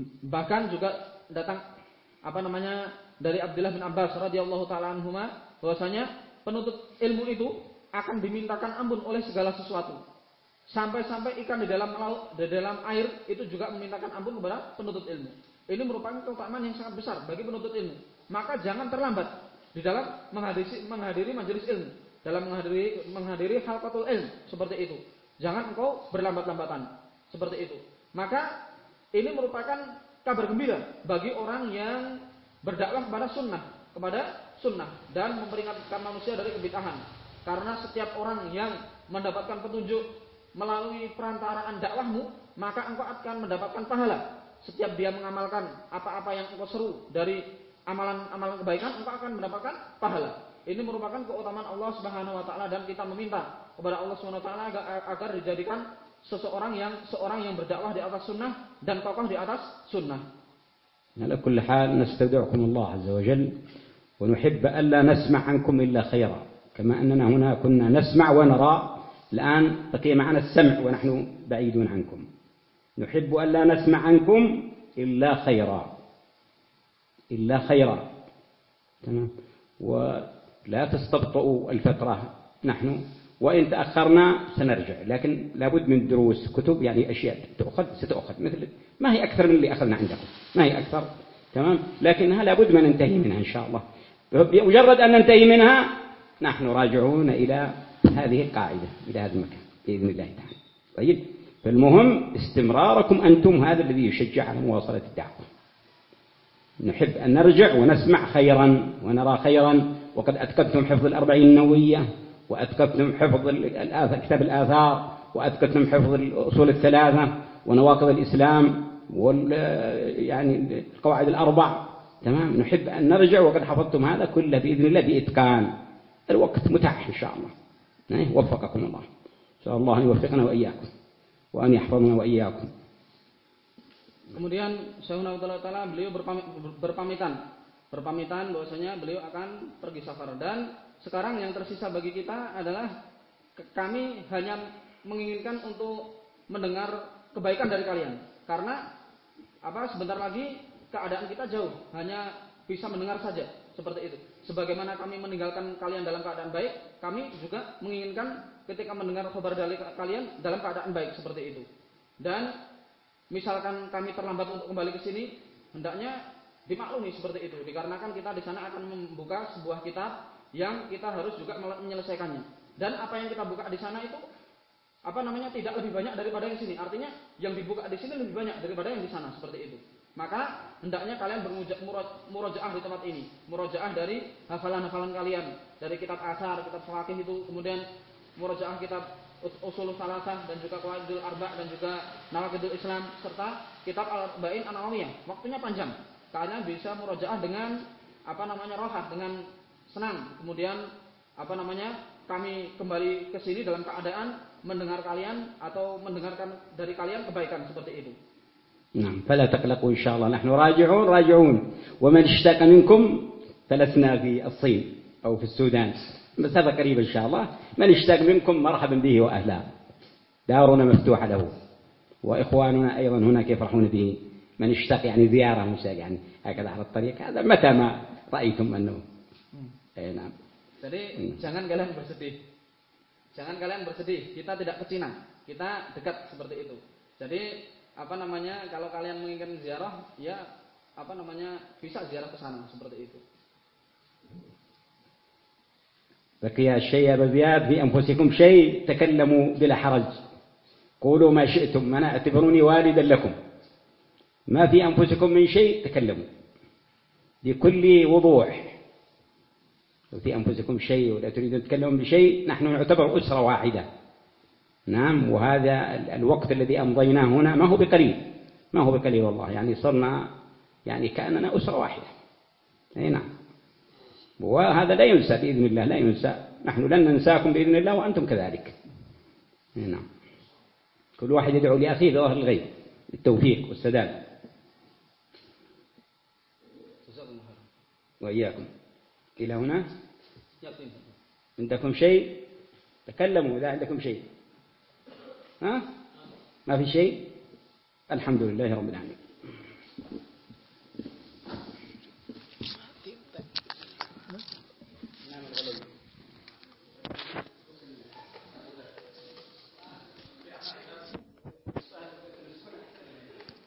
Bahkan juga datang apa namanya dari Abdullah bin Abbas radhiyallahu taala anhuma bahwasanya penuntut ilmu itu akan dimintakan ampun oleh segala sesuatu. Sampai-sampai ikan di dalam laut, di dalam air itu juga memintakan ampun kepada penuntut ilmu. Ini merupakan keutamaan yang sangat besar bagi penuntut ilmu. Maka jangan terlambat di dalam menghadiri menghadiri majelis ilmu, dalam menghadiri menghadiri halqatul ilm seperti itu. Jangan engkau berlambat-lambatan seperti itu. Maka ini merupakan kabar gembira bagi orang yang berdakwah kepada sunnah, kepada sunnah dan memperingatkan manusia dari kebid'ahan. Karena setiap orang yang mendapatkan petunjuk melalui perantaraan dakwahmu, maka engkau akan mendapatkan pahala. Setiap dia mengamalkan apa-apa yang engkau seru dari amalan-amalan kebaikan, engkau akan mendapatkan pahala. Ini merupakan keutamaan Allah Subhanahu wa taala dan kita meminta kepada Allah Subhanahu wa taala agar, agar dijadikan seseorang yang seorang yang berdakwah di atas sunnah dan kokoh di atas sunnah. على كل حال نستودعكم الله عز وجل ونحب ألا نسمع عنكم إلا خيرا كما أننا هنا كنا نسمع ونرى الآن بقي معنا السمع ونحن بعيدون عنكم نحب ألا نسمع عنكم إلا خيرا إلا خيرا. تمام؟ ولا تستبطئوا الفترة نحن. وإن تأخرنا سنرجع لكن لابد من دروس كتب يعني أشياء تأخذ ستأخذ مثل ما هي أكثر من اللي أخذنا عندكم. ما هي أكثر؟ تمام؟ لكنها لابد ما ننتهي منها إن شاء الله. بمجرد أن ننتهي منها نحن راجعون إلى هذه القاعدة إلى هذا المكان بإذن الله تعالى. طيب؟ فالمهم استمراركم أنتم هذا الذي يشجع على مواصلة الدعوة. نحب أن نرجع ونسمع خيرا ونرى خيرا. وقد أتقنتم حفظ الأربعين النووية وأتقنتم حفظ كتاب الآثار وأتقنتم حفظ الأصول الثلاثة ونواقض الإسلام وال يعني القواعد الأربع. تمام؟ نحب أن نرجع وقد حفظتم هذا كله بإذن الله بإتقان. الوقت متاح إن شاء الله. نعم، وفقكم الله. إن شاء الله أن يوفقنا وإياكم وأن يحفظنا وإياكم. Kemudian Syaikhuna Ta'ala beliau berpamitan. Berpamitan bahwasanya beliau akan pergi safar. Dan sekarang yang tersisa bagi kita adalah kami hanya menginginkan untuk mendengar kebaikan dari kalian. Karena apa sebentar lagi keadaan kita jauh. Hanya bisa mendengar saja seperti itu. Sebagaimana kami meninggalkan kalian dalam keadaan baik kami juga menginginkan ketika mendengar kabar dari kalian dalam keadaan baik seperti itu. Dan misalkan kami terlambat untuk kembali ke sini, hendaknya dimaklumi seperti itu. Dikarenakan kita di sana akan membuka sebuah kitab yang kita harus juga menyelesaikannya. Dan apa yang kita buka di sana itu apa namanya tidak lebih banyak daripada yang sini. Artinya yang dibuka di sini lebih banyak daripada yang di sana seperti itu. Maka hendaknya kalian bermurojaah di tempat ini. Murojaah dari hafalan-hafalan kalian. Dari kitab asar, kitab fakih itu. Kemudian murojaah kitab usul salasah dan juga qawaidul arba dan juga nawaqidul Islam serta kitab al-arba'in an-nawawiyah. Waktunya panjang. Karena bisa murojaah dengan apa namanya rohah dengan senang. Kemudian apa namanya kami kembali ke sini dalam keadaan mendengar kalian atau mendengarkan dari kalian kebaikan seperti itu. نعم فلا تقلقوا إن شاء الله نحن راجعون راجعون ومن اشتاق منكم فلسنا في الصين أو في السودان مسافة قريبة إن شاء الله من اشتاق منكم مرحبا به وأهلا دارنا مفتوحة له وإخواننا أيضا هناك يفرحون به من اشتاق يعني زيارة مشتاق يعني هكذا على الطريق هذا متى ما رأيتم أنه أي نعم Jadi jangan kalian bersedih. Jangan kalian bersedih. Kita tidak ke Cina. Kita dekat seperti itu. Jadi apa namanya kalau kalian menginginkan ziarah ya apa namanya bisa ziarah ke sana seperti itu. بقي أبا زياد في أنفسكم شيء تكلموا بلا حرج. قولوا ما شئتم أنا أعتبروني والدا لكم. ما في أنفسكم من شيء تكلموا. بكل وضوح. لو في أنفسكم شيء ولا تريدون تتكلموا بشيء نحن نعتبر أسرة واحدة. نعم وهذا الوقت الذي أمضيناه هنا ما هو بقليل. ما هو بقليل والله يعني صرنا يعني كأننا أسرة واحدة. أي نعم. وهذا لا ينسى بإذن الله لا ينسى. نحن لن ننساكم بإذن الله وأنتم كذلك. نعم. كل واحد يدعو لأخيه ظاهر الغيب بالتوفيق والسداد. وإياكم. إلى هنا؟ عندكم شيء؟ تكلموا إذا عندكم شيء. ها؟ ما في شيء؟ الحمد لله رب العالمين.